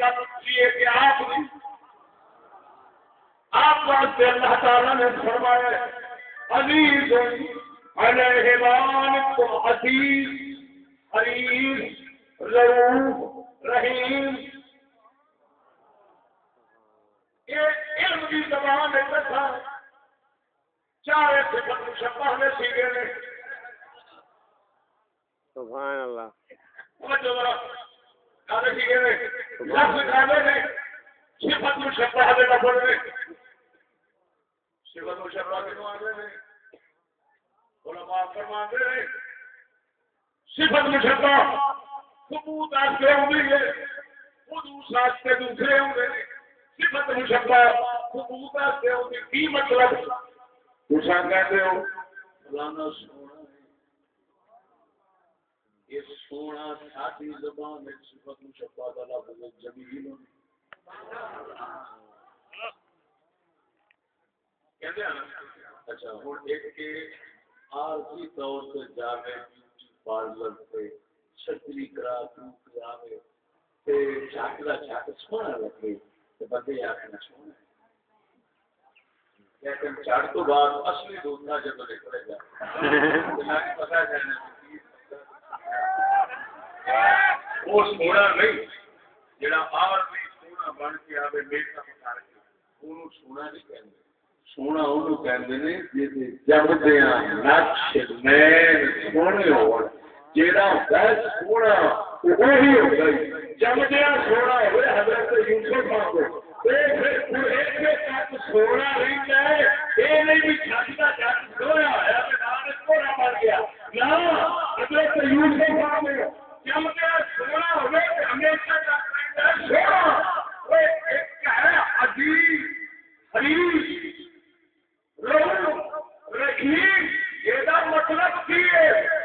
گل سی کہ آپ آپ واسطے اللہ تعالی نے فرمایا عزیز عزیز رحیم۔ یہ علم کی زبان ہے چار صفت مشبہ میں سیگے نے سبحان اللہ سمجھو ذرا کالے سیگے نے لفظ کالے نے صفت مشبہ میں لفظ نے صفت مشبہ کے معنی نے علماء فرماتے ہیں۔ صفت مشبہ ثبوت آستے ہوں گے۔ خود آستے دوسرے ہوں گے۔ صفت مشبہ ثبوت آستے ہوں گے۔ کی مطلب؟ دوسرا کہتے ہو فلانا سونا ہے یہ سونا ساتھی زبان میں صفت مشبہ کا لفظ جمیل۔ کہتے ہیں نا؟ اچھا ہوں ایک کے عارضی طور سے جاوے بیوٹی پارلر پہ چھتری کرا تو کراوے تے چاکلا چاک سونا لگے تے بندے آکھنا سونا ہے۔ لیکن چڑھ تو بعد اصلی دوسرا جب نکلے گا پتا جانا وہ سونا نہیں جڑا آر بھی سونا بن کے آوے میک اپ کر کے وہ سونا نہیں کہتے سونا انہوں کہتے ہیں جی جمدے نقش نین سونے ہو جیڑا ہوتا ہے سونا وہی ہوتا ہے جمدیا سونا ہوئے حضرت یوسف کو سونا رہتا ہے یہ نہیں بھی چھت کا جٹ سویا ہوا سونا بن گیا سونا ہوئے ہمیشہ سونا ایک ہے۔ عجیب حریف رحیم یہ مطلب کی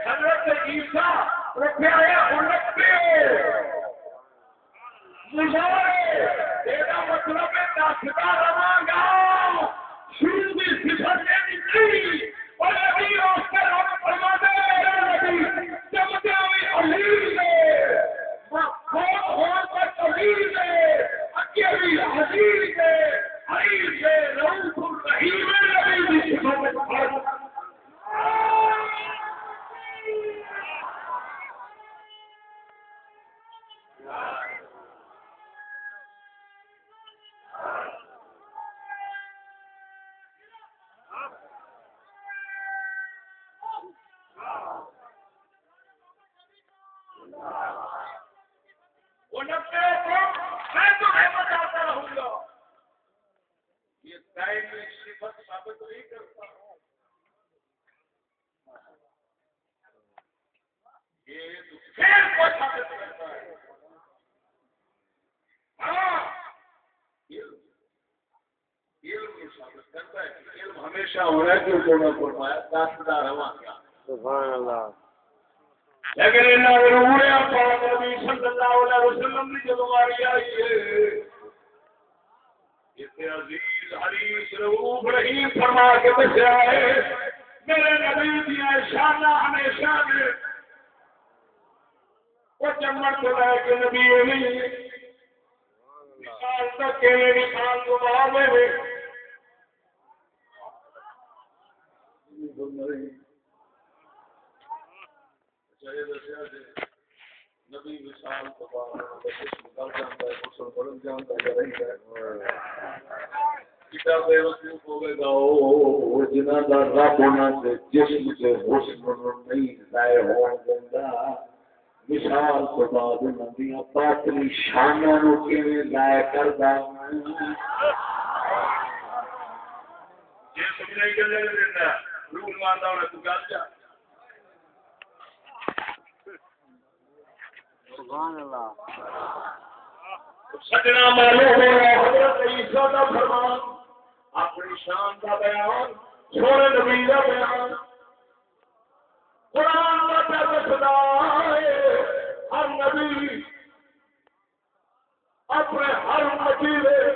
حضرت عیسیٰ پہ یہ مطلب ہے گا شروع کی صفت Amém. شانہ نو کیویں لائے کردا جسم نہیں گلے دینا روح ماندا ہونا تو گل جا سبحان اللہ۔ سجنا معلوم ہو رہا ہے حضرت عیسیٰ کا فرمان اپنی شان کا بیان سونے نبی کا بیان۔ قرآن ہے ہر نبی اپنے ہر مچیلے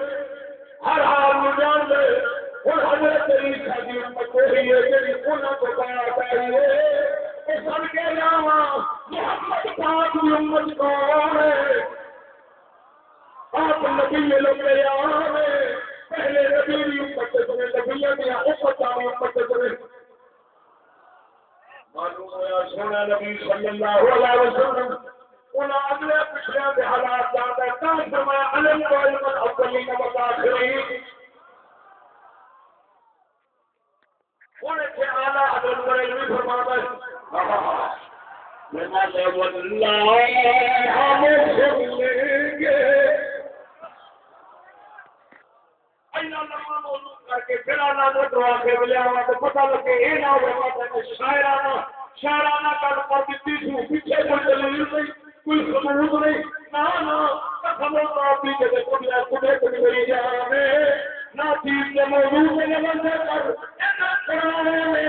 ہر حال میں جان لے۔ اور حضرت عیسیٰ کی امت وہی ہے جی انہوں کو بیان چاہیے کہ سب کے علاوہ محمد پاک کی امت کون ہے۔ آپ نبی لوگ ہے۔ پہلے نبی بھی امت سے سنے نبی دیا امت بھی امت سے سنے معلوم ہوا، سونا نبی صلی اللہ علیہ وسلم انہاں اگلے پچھلے کے حالات جانتا ہے کہاں فرمایا؟ علم کو علم الاولین والآخرین انہیں سے اعلیٰ حضرت بریلوی فرماتا ہے من اللہ مسلم گے۔ پتا لگے، یہ نہ ہو شاعرانہ شاعرانہ گل کر دیتی تھی، پیچھے کوئی دلیل نہیں۔ کوئی ثبوت نہیں۔ نہ نہ خبر پیچھے سے کچھ کچھ کچھ میری جان نہ چیز کے موضوع میں نہ بن کر قرآن میں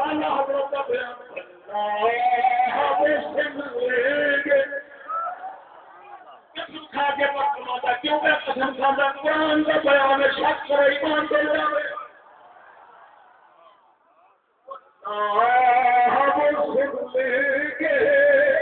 اللہ حضرت کا بیان اللہ مسلم گے۔ قسم کھا کے وقت ماتا کیوں میں قسم کھاتا قرآن کا بیان ہے، شک کرے، ایمان کے جاوے ہم سن لیں گے۔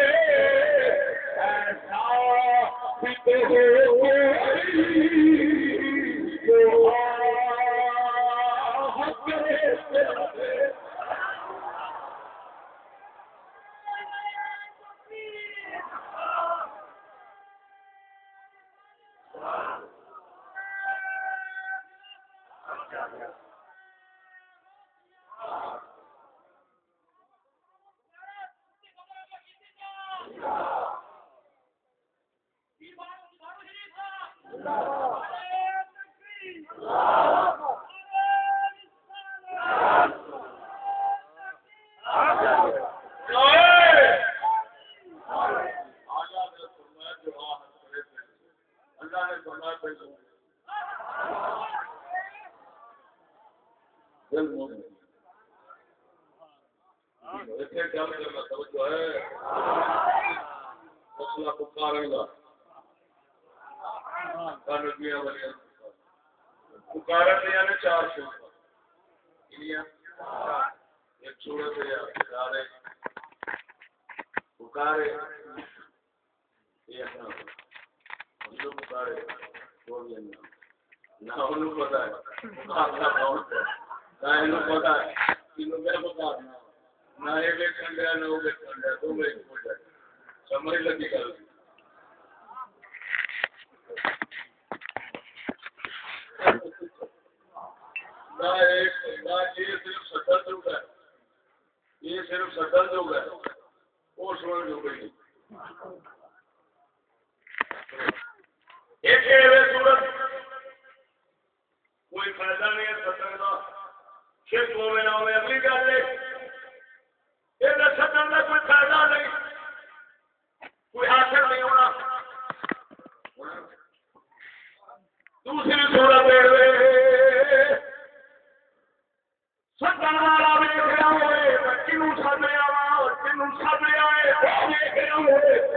سن میں نے روز چلنا ہم سن لیں گے چار سو ایک سورت ہے۔ پکارے جو بتائے لینا نہ پتا ہے۔ مقابلہ ہے۔ پتا ہے۔ نہ یہ دیکھن دیا، نہ وہ دیکھن دیا دو ایک ہو جائے۔ سمجھ لگی گل؟ نہ ایک، نہ یہ صرف سطر جو ہے یہ صرف سطر جو ہے وہ سن جو گئی۔ ایک صورت کوئی فائدہ نہیں ہے سطر کا۔ شرک ہوئے نہ ہوئے، اگلی گل ہے۔ یہ کا کوئی فائدہ نہیں۔ کوئی حاصل نہیں ہونا۔ دوسری صورت سدن والا ویخ رہا ہوئے سد وا سد ویخ رہا ہوئے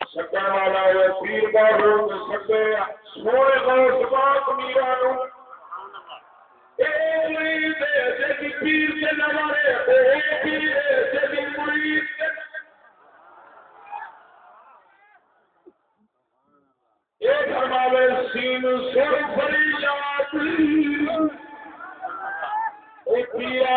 سکن والا ہے، پیر بابو سکے سونے گوش پاک میرا نو پیر سے نظر ایک ہمارے سین سر فری پیا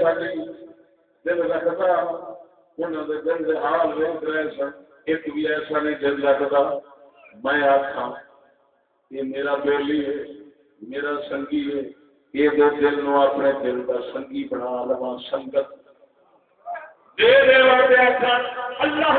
سن دل رکھتا انہوں دل حال ویک رہے سن ایک بھی ایسا نہیں دل رکھتا میں آخا یہ میرا بیلی ہے میرا سنگی ہے یہ دو دل نو اپنے دل کا سنگی بنا لوا سنگت اللہ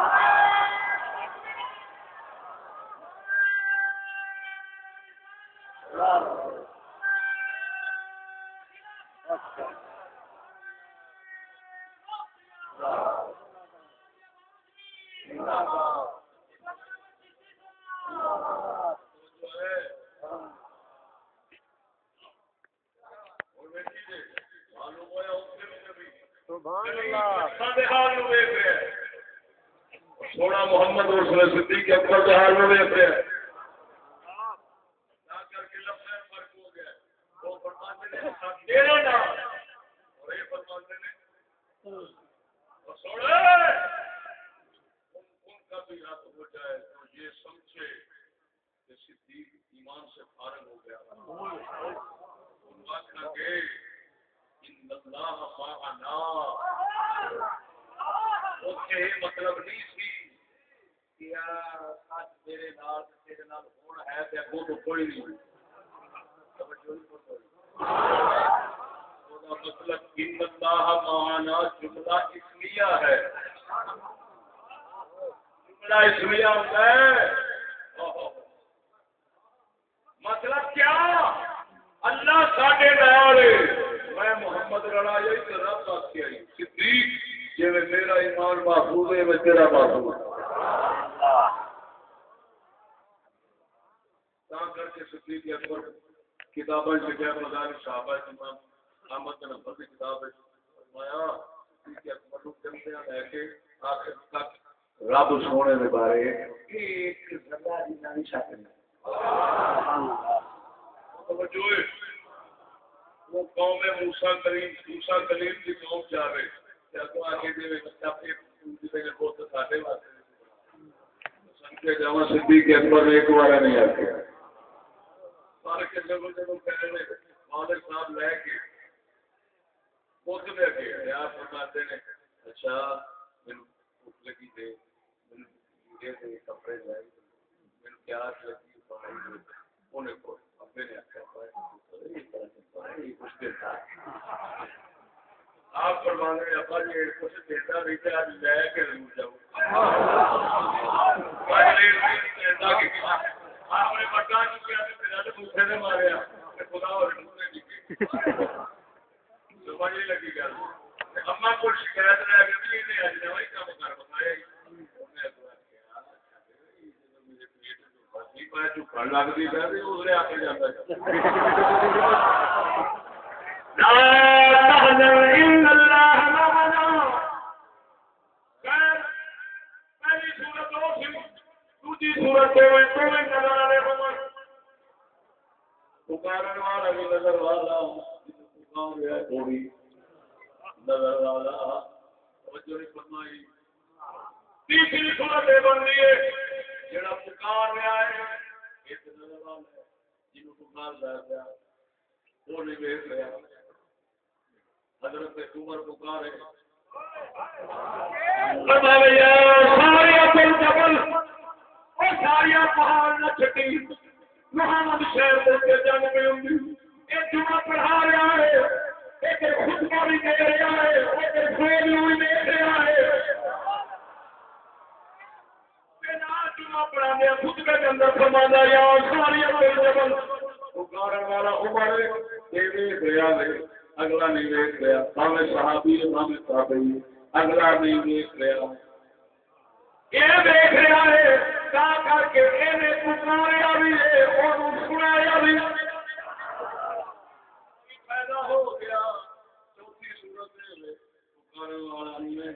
کر کے صدیق اکبر کتاباں لکھیا، مدار صحابہ امام احمد بن حنبل کی کتاب فرمایا کہ اکبر کو کہتے ہیں لے کے آخر تک رب سونے کے بارے ایک ذرہ بھی نہ شک نہیں سبحان اللہ۔ وہ قوم موسی کریم موسی کریم کی قوم جاوے۔ تے اگوں آگے جی دے بچہ پہ بہت سارے واسطے سن کے جاواں صدیق اکبر ایک بار نہیں آکے۔ سارے کے جب جب کہہ صاحب لے کے پوچھ لے کے یا فرماتے ہیں اچھا مینوں بھوک لگی تے مینوں یہ تے کپڑے لے مینوں پیاس لگی پانی دے اونے کو ابے نے آخیا پائے کچھ دیتا آپ فرمانے ہیں ابا جی کچھ دیتا نہیں تے آج لے کے ضرور جاؤ آپ نے بٹا چکیا میرا تو دوسرے نے ماریا خدا اور سمجھ نہیں پکارن والا بھی نظر والا پکار رہا ہے نظر والا۔ توجہ نہیں فرمائی۔ تیسری صورت یہ بن ہے۔ جڑا پکار رہا ہے ایک نظر والا ہے۔ جنہوں پکار رہا ہے وہ نہیں ویک رہا حضرت عمر پکار ہے ساریا پہاڑ نہ چٹی محمد شہر کے جنگ میں ہوں ایک جمعہ پڑھا رہا ہے۔ ایک خطبہ بھی دے رہا ہے۔ ایک فون بھی دے رہا ہے۔ جمعہ پڑھا خطبے کے اندر فرمانا یا ساریا جبل۔ پکارن والا عمر یہ دیکھ رہا ہے۔ اگلا نہیں دیکھ رہا۔ ہمیں صحابی ہمیں صحابی اگلا نہیں دیکھ رہا۔ یہ دیکھ رہا ہے۔ تا کر کے پکاریا بھی ہے اور سنایا بھی۔ پیدا ہو گیا چوتھی صورت میں پکارنے والا نہیں ہے۔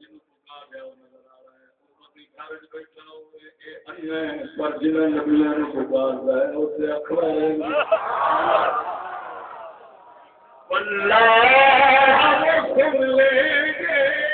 جن پکار گیا وہ نظر آ رہا ہے۔ امتی گھر وچ بیٹھا ہوئے اے انہیں پر جنہیں نبیوں نے پکارتا ہے اسے اکھڑا واللہ سن لیں گے۔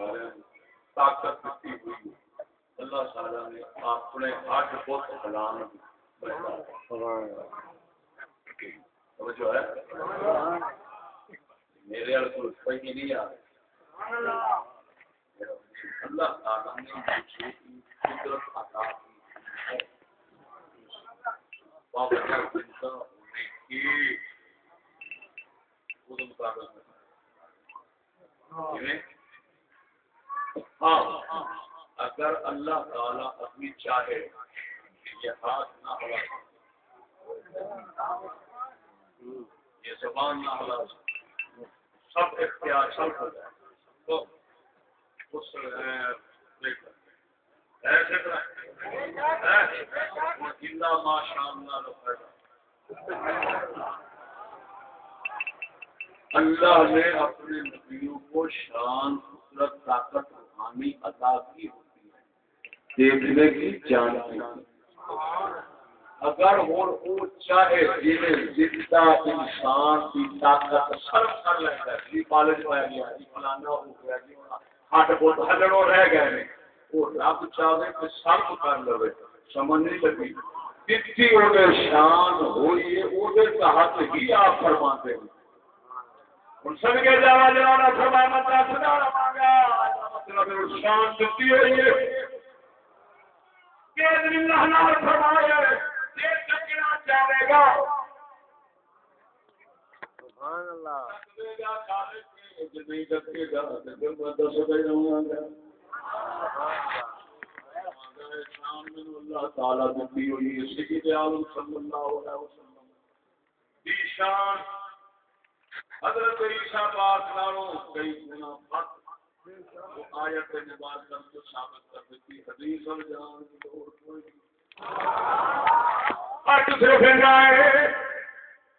Oh, uh, yeah. جنہ ماں اللہ نے اپنے نبیوں کو شان قدرت طاقت، روحانی عطا کی ہوتی ہے۔ دیکھنے کی جانتی اگر ہوں وہ چاہے جنہیں زندہ انسان کی طاقت سرف کر لیتا ہے جی کالج پایا گیا جی فلانا ہو گیا جی ہٹ بہت ہلڑوں رہ گئے وہ رب چاہے کہ سرف کر لے سمجھ نہیں لگی؟ جتنی وہ شان ہوئی وہ تحت ہی آپ فرماتے ہیں۔ ہوں سب کے جاوا جانا فرمانا دسنا رہا مطلب شان دیتی ہوئی ہے۔ فرمایا یہ ٹکنا چاہے گا۔ سبحان اللہ۔ اللہ تعالیٰ دیتی ہوئی ہے سید عالم صلی اللہ علیہ وسلم دیشان حضرت عیسیٰ پاک نالوں کئی گنا فرق وہ آیت نماز کر کے ثابت کر دیتی حدیث اور جان کی دور کوئی اور دوسرے پھر جائے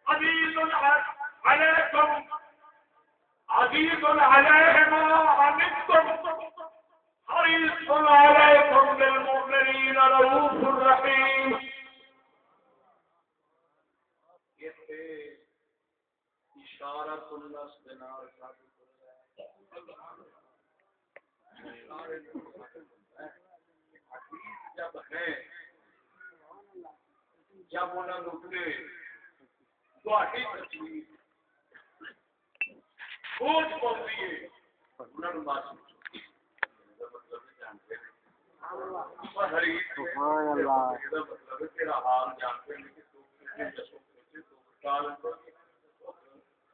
عزیز علیکم، عزیز علیہ ما عنتم حریص رؤوف حدیث جب ہے جب انہوں تصویر سوچ پاؤں انہوں نے محسوس ہوئی۔ مطلب ہے جانتے ہیں پر حدیث میں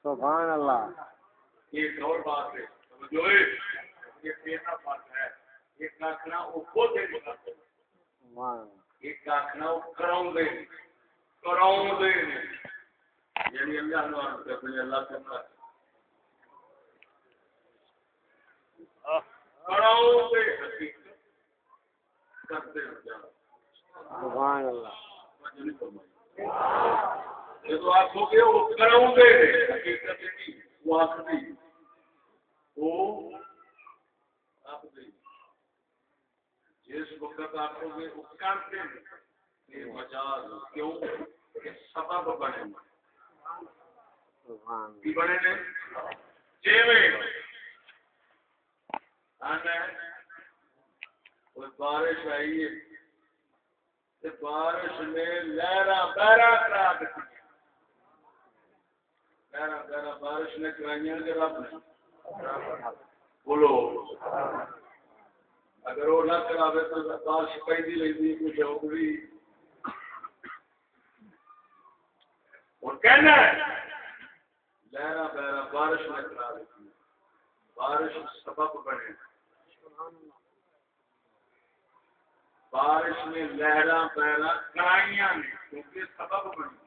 سبحان اللہ۔ مطلب ایک اور بات ہے سمجھو یہ کیسا فرق ہے؟ ایک آخنا وہ خود ہے مقدم سبحان اللہ ایک آخنا وہ کراؤں دے کراؤں دے۔ یعنی اللہ نے اپنے اللہ سے جب کو کہ وہ کراؤں دے حقیقت وہ آخری وہ آپ دی جس وقت آپ کو یہ کرتے ہیں یہ مجاز کیوں؟ کہ سبب بنے۔ بنے نے جیویں۔ کوئی بارش آئی ہے۔ بارش نے لہرا بہرا کرا دیتی لہرا بہرا بارش نے کرائیاں کہ رب نے۔ بولو۔ اگر وہ نہ کراوے تو بارش پہ دی لیندی کچھ ہوگی اور کہنا لہرا بہرا بارش نے کرا دیتی بارش سبب بنے۔ بارش میں لہرا بہرا کرائیاں نے کیونکہ سبب بنی۔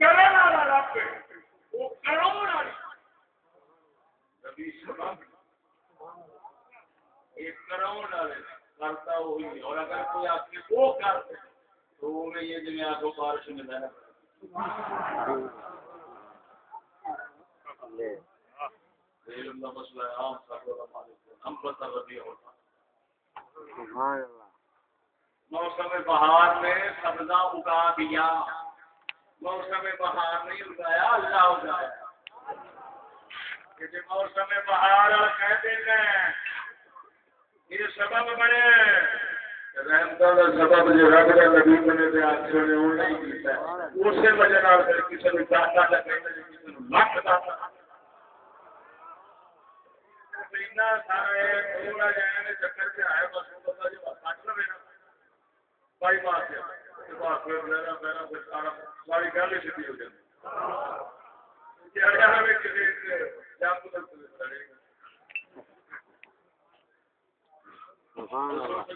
والا رب وہ نبی سبب کرتا وہی اور اگر کوئی آپ کے وہ کرتے تو وہ میں یہ جنہیں آپ کو بارش میں لہرا۔ علم کا مسئلہ ہے عام سب کا مالک ہم پتہ ربی ہوتا سبحان اللہ موسم بہار میں سبزہ اگا دیا موسم بہار نہیں اگایا اللہ اگایا موسم بہار کہتے ہیں یہ سبب بنے رحمت اللہ سبب جو رب کا نبی بنے تھے سے انہوں نے نہیں کیتا ہے اسی وجہ پھر کسی نے چاہتا لگے کسی نے لکھ داتا اتنا سارا چکر سے آئے بس بائی میرا میرا پھر سارا ساری گل ہی سیدھی ہو جاتی۔ کیا یہاں میں کسی جام کو لڑے گا سبحان اللہ۔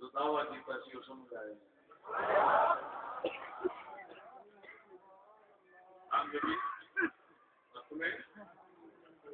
جو دعویٰ کیتا سی وہ سمجھ آئے۔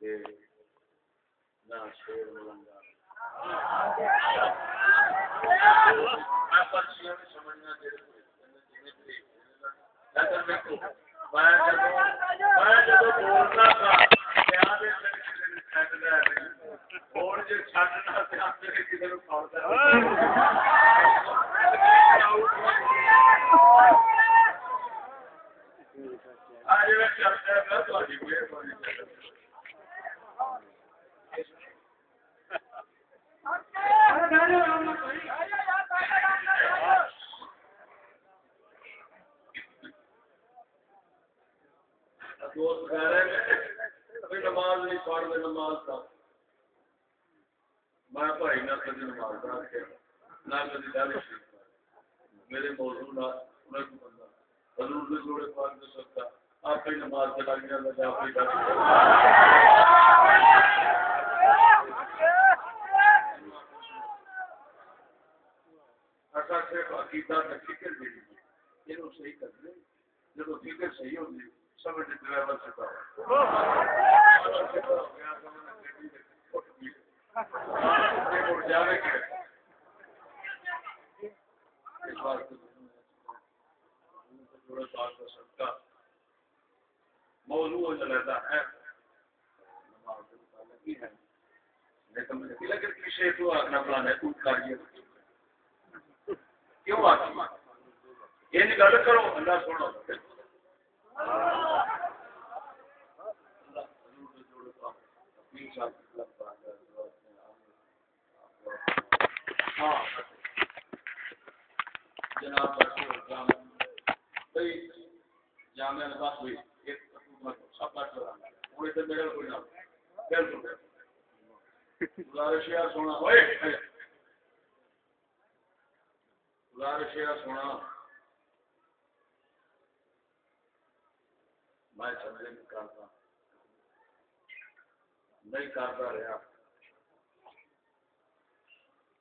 کہ نہ شیر ملنگا میں پرچیاں بھی سمجھنا میں جب بولنا تھا اور جو چھٹنا آپ کسی آج میں چلتا ہے تو آج مہربانی دوست کہہ رہے ہیں نماز نہیں پڑھ دے نماز کا میں بھائی نہ کبھی نماز پڑھ نہ کبھی دل میرے موضوع نہ انہیں کو بندہ حضور نے جوڑے پاک دے سکتا آپ ہی نماز چلا گیا میں آپ ہی اچھا صرف عقیدہ کا فکر بھی یہ صحیح کر دیں جب فکر صحیح ہوگی سمجھ ڈرائیور سے موضوع چلاتا ہے لیکن پیچھے تو آگنا پلانا ہے تو کاریے کیوں آتی یہ نہیں گل کرو، اللہ سنو ہاں، جناب جامع۔ بس ہوئی سب پورے تو میرے کوئی نہ بالکل۔ گزارش ہے، سونا۔ ہوئے گزارش ہے، سونا۔ میں سمجھ نہیں کرتا۔ نہیں کرتا رہا۔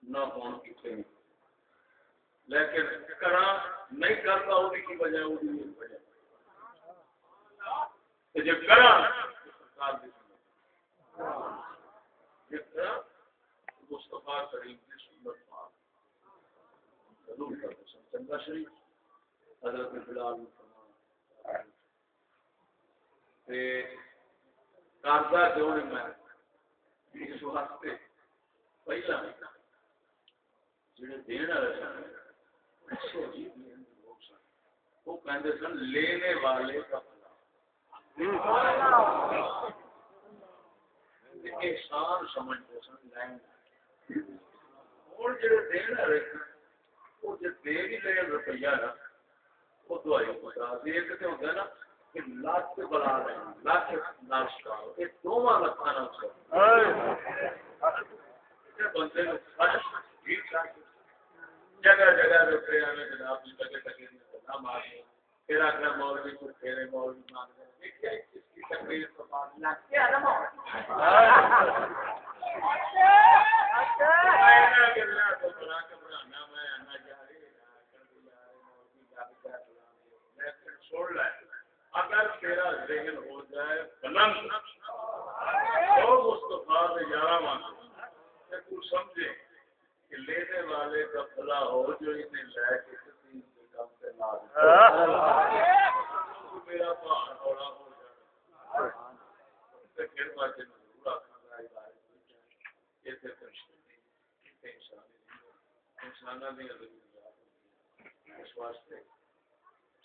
نہ فون کتنے لیکن کرا نہیں کرتا، وہ کی وجہ وہ وجہ جب کرا مستفا کریم کی سنت ضرور کرتے چندا شریف، حضرت بلال کاردا جو میں اس واسطے پہلا جڑے دین والے سن جی، وہ کہتے سن، لینے والے کا احسان سمجھتے سن لین اور جڑے دین والے وہ جو دے بھی لے روپیہ نا وہ دوائی پتا ایک تو ہوتا ہے نا کہ لاکھ بلا رہے ہیں لاکھ ناشتا یہ دونوں لکھا ناشتا بندے جگہ جگہ روپے آنے جناب جی لگے لگے نہ مارے پھر آخر مولوی کو پھیرے مولوی مانگ رہے اس کی تقریر تو بعد نہ کیا اگر تیرا ذہن ہو جائے بلند تو مستفا یارہ مانگو تو سمجھے کہ لینے والے کا بھلا ہو جو انہیں لے کے کسی کام سے لا میرا بھار بڑا ہو جائے۔ پھر میں ضرور آخنا گا انسانوں کی اس واسطے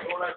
تھوڑا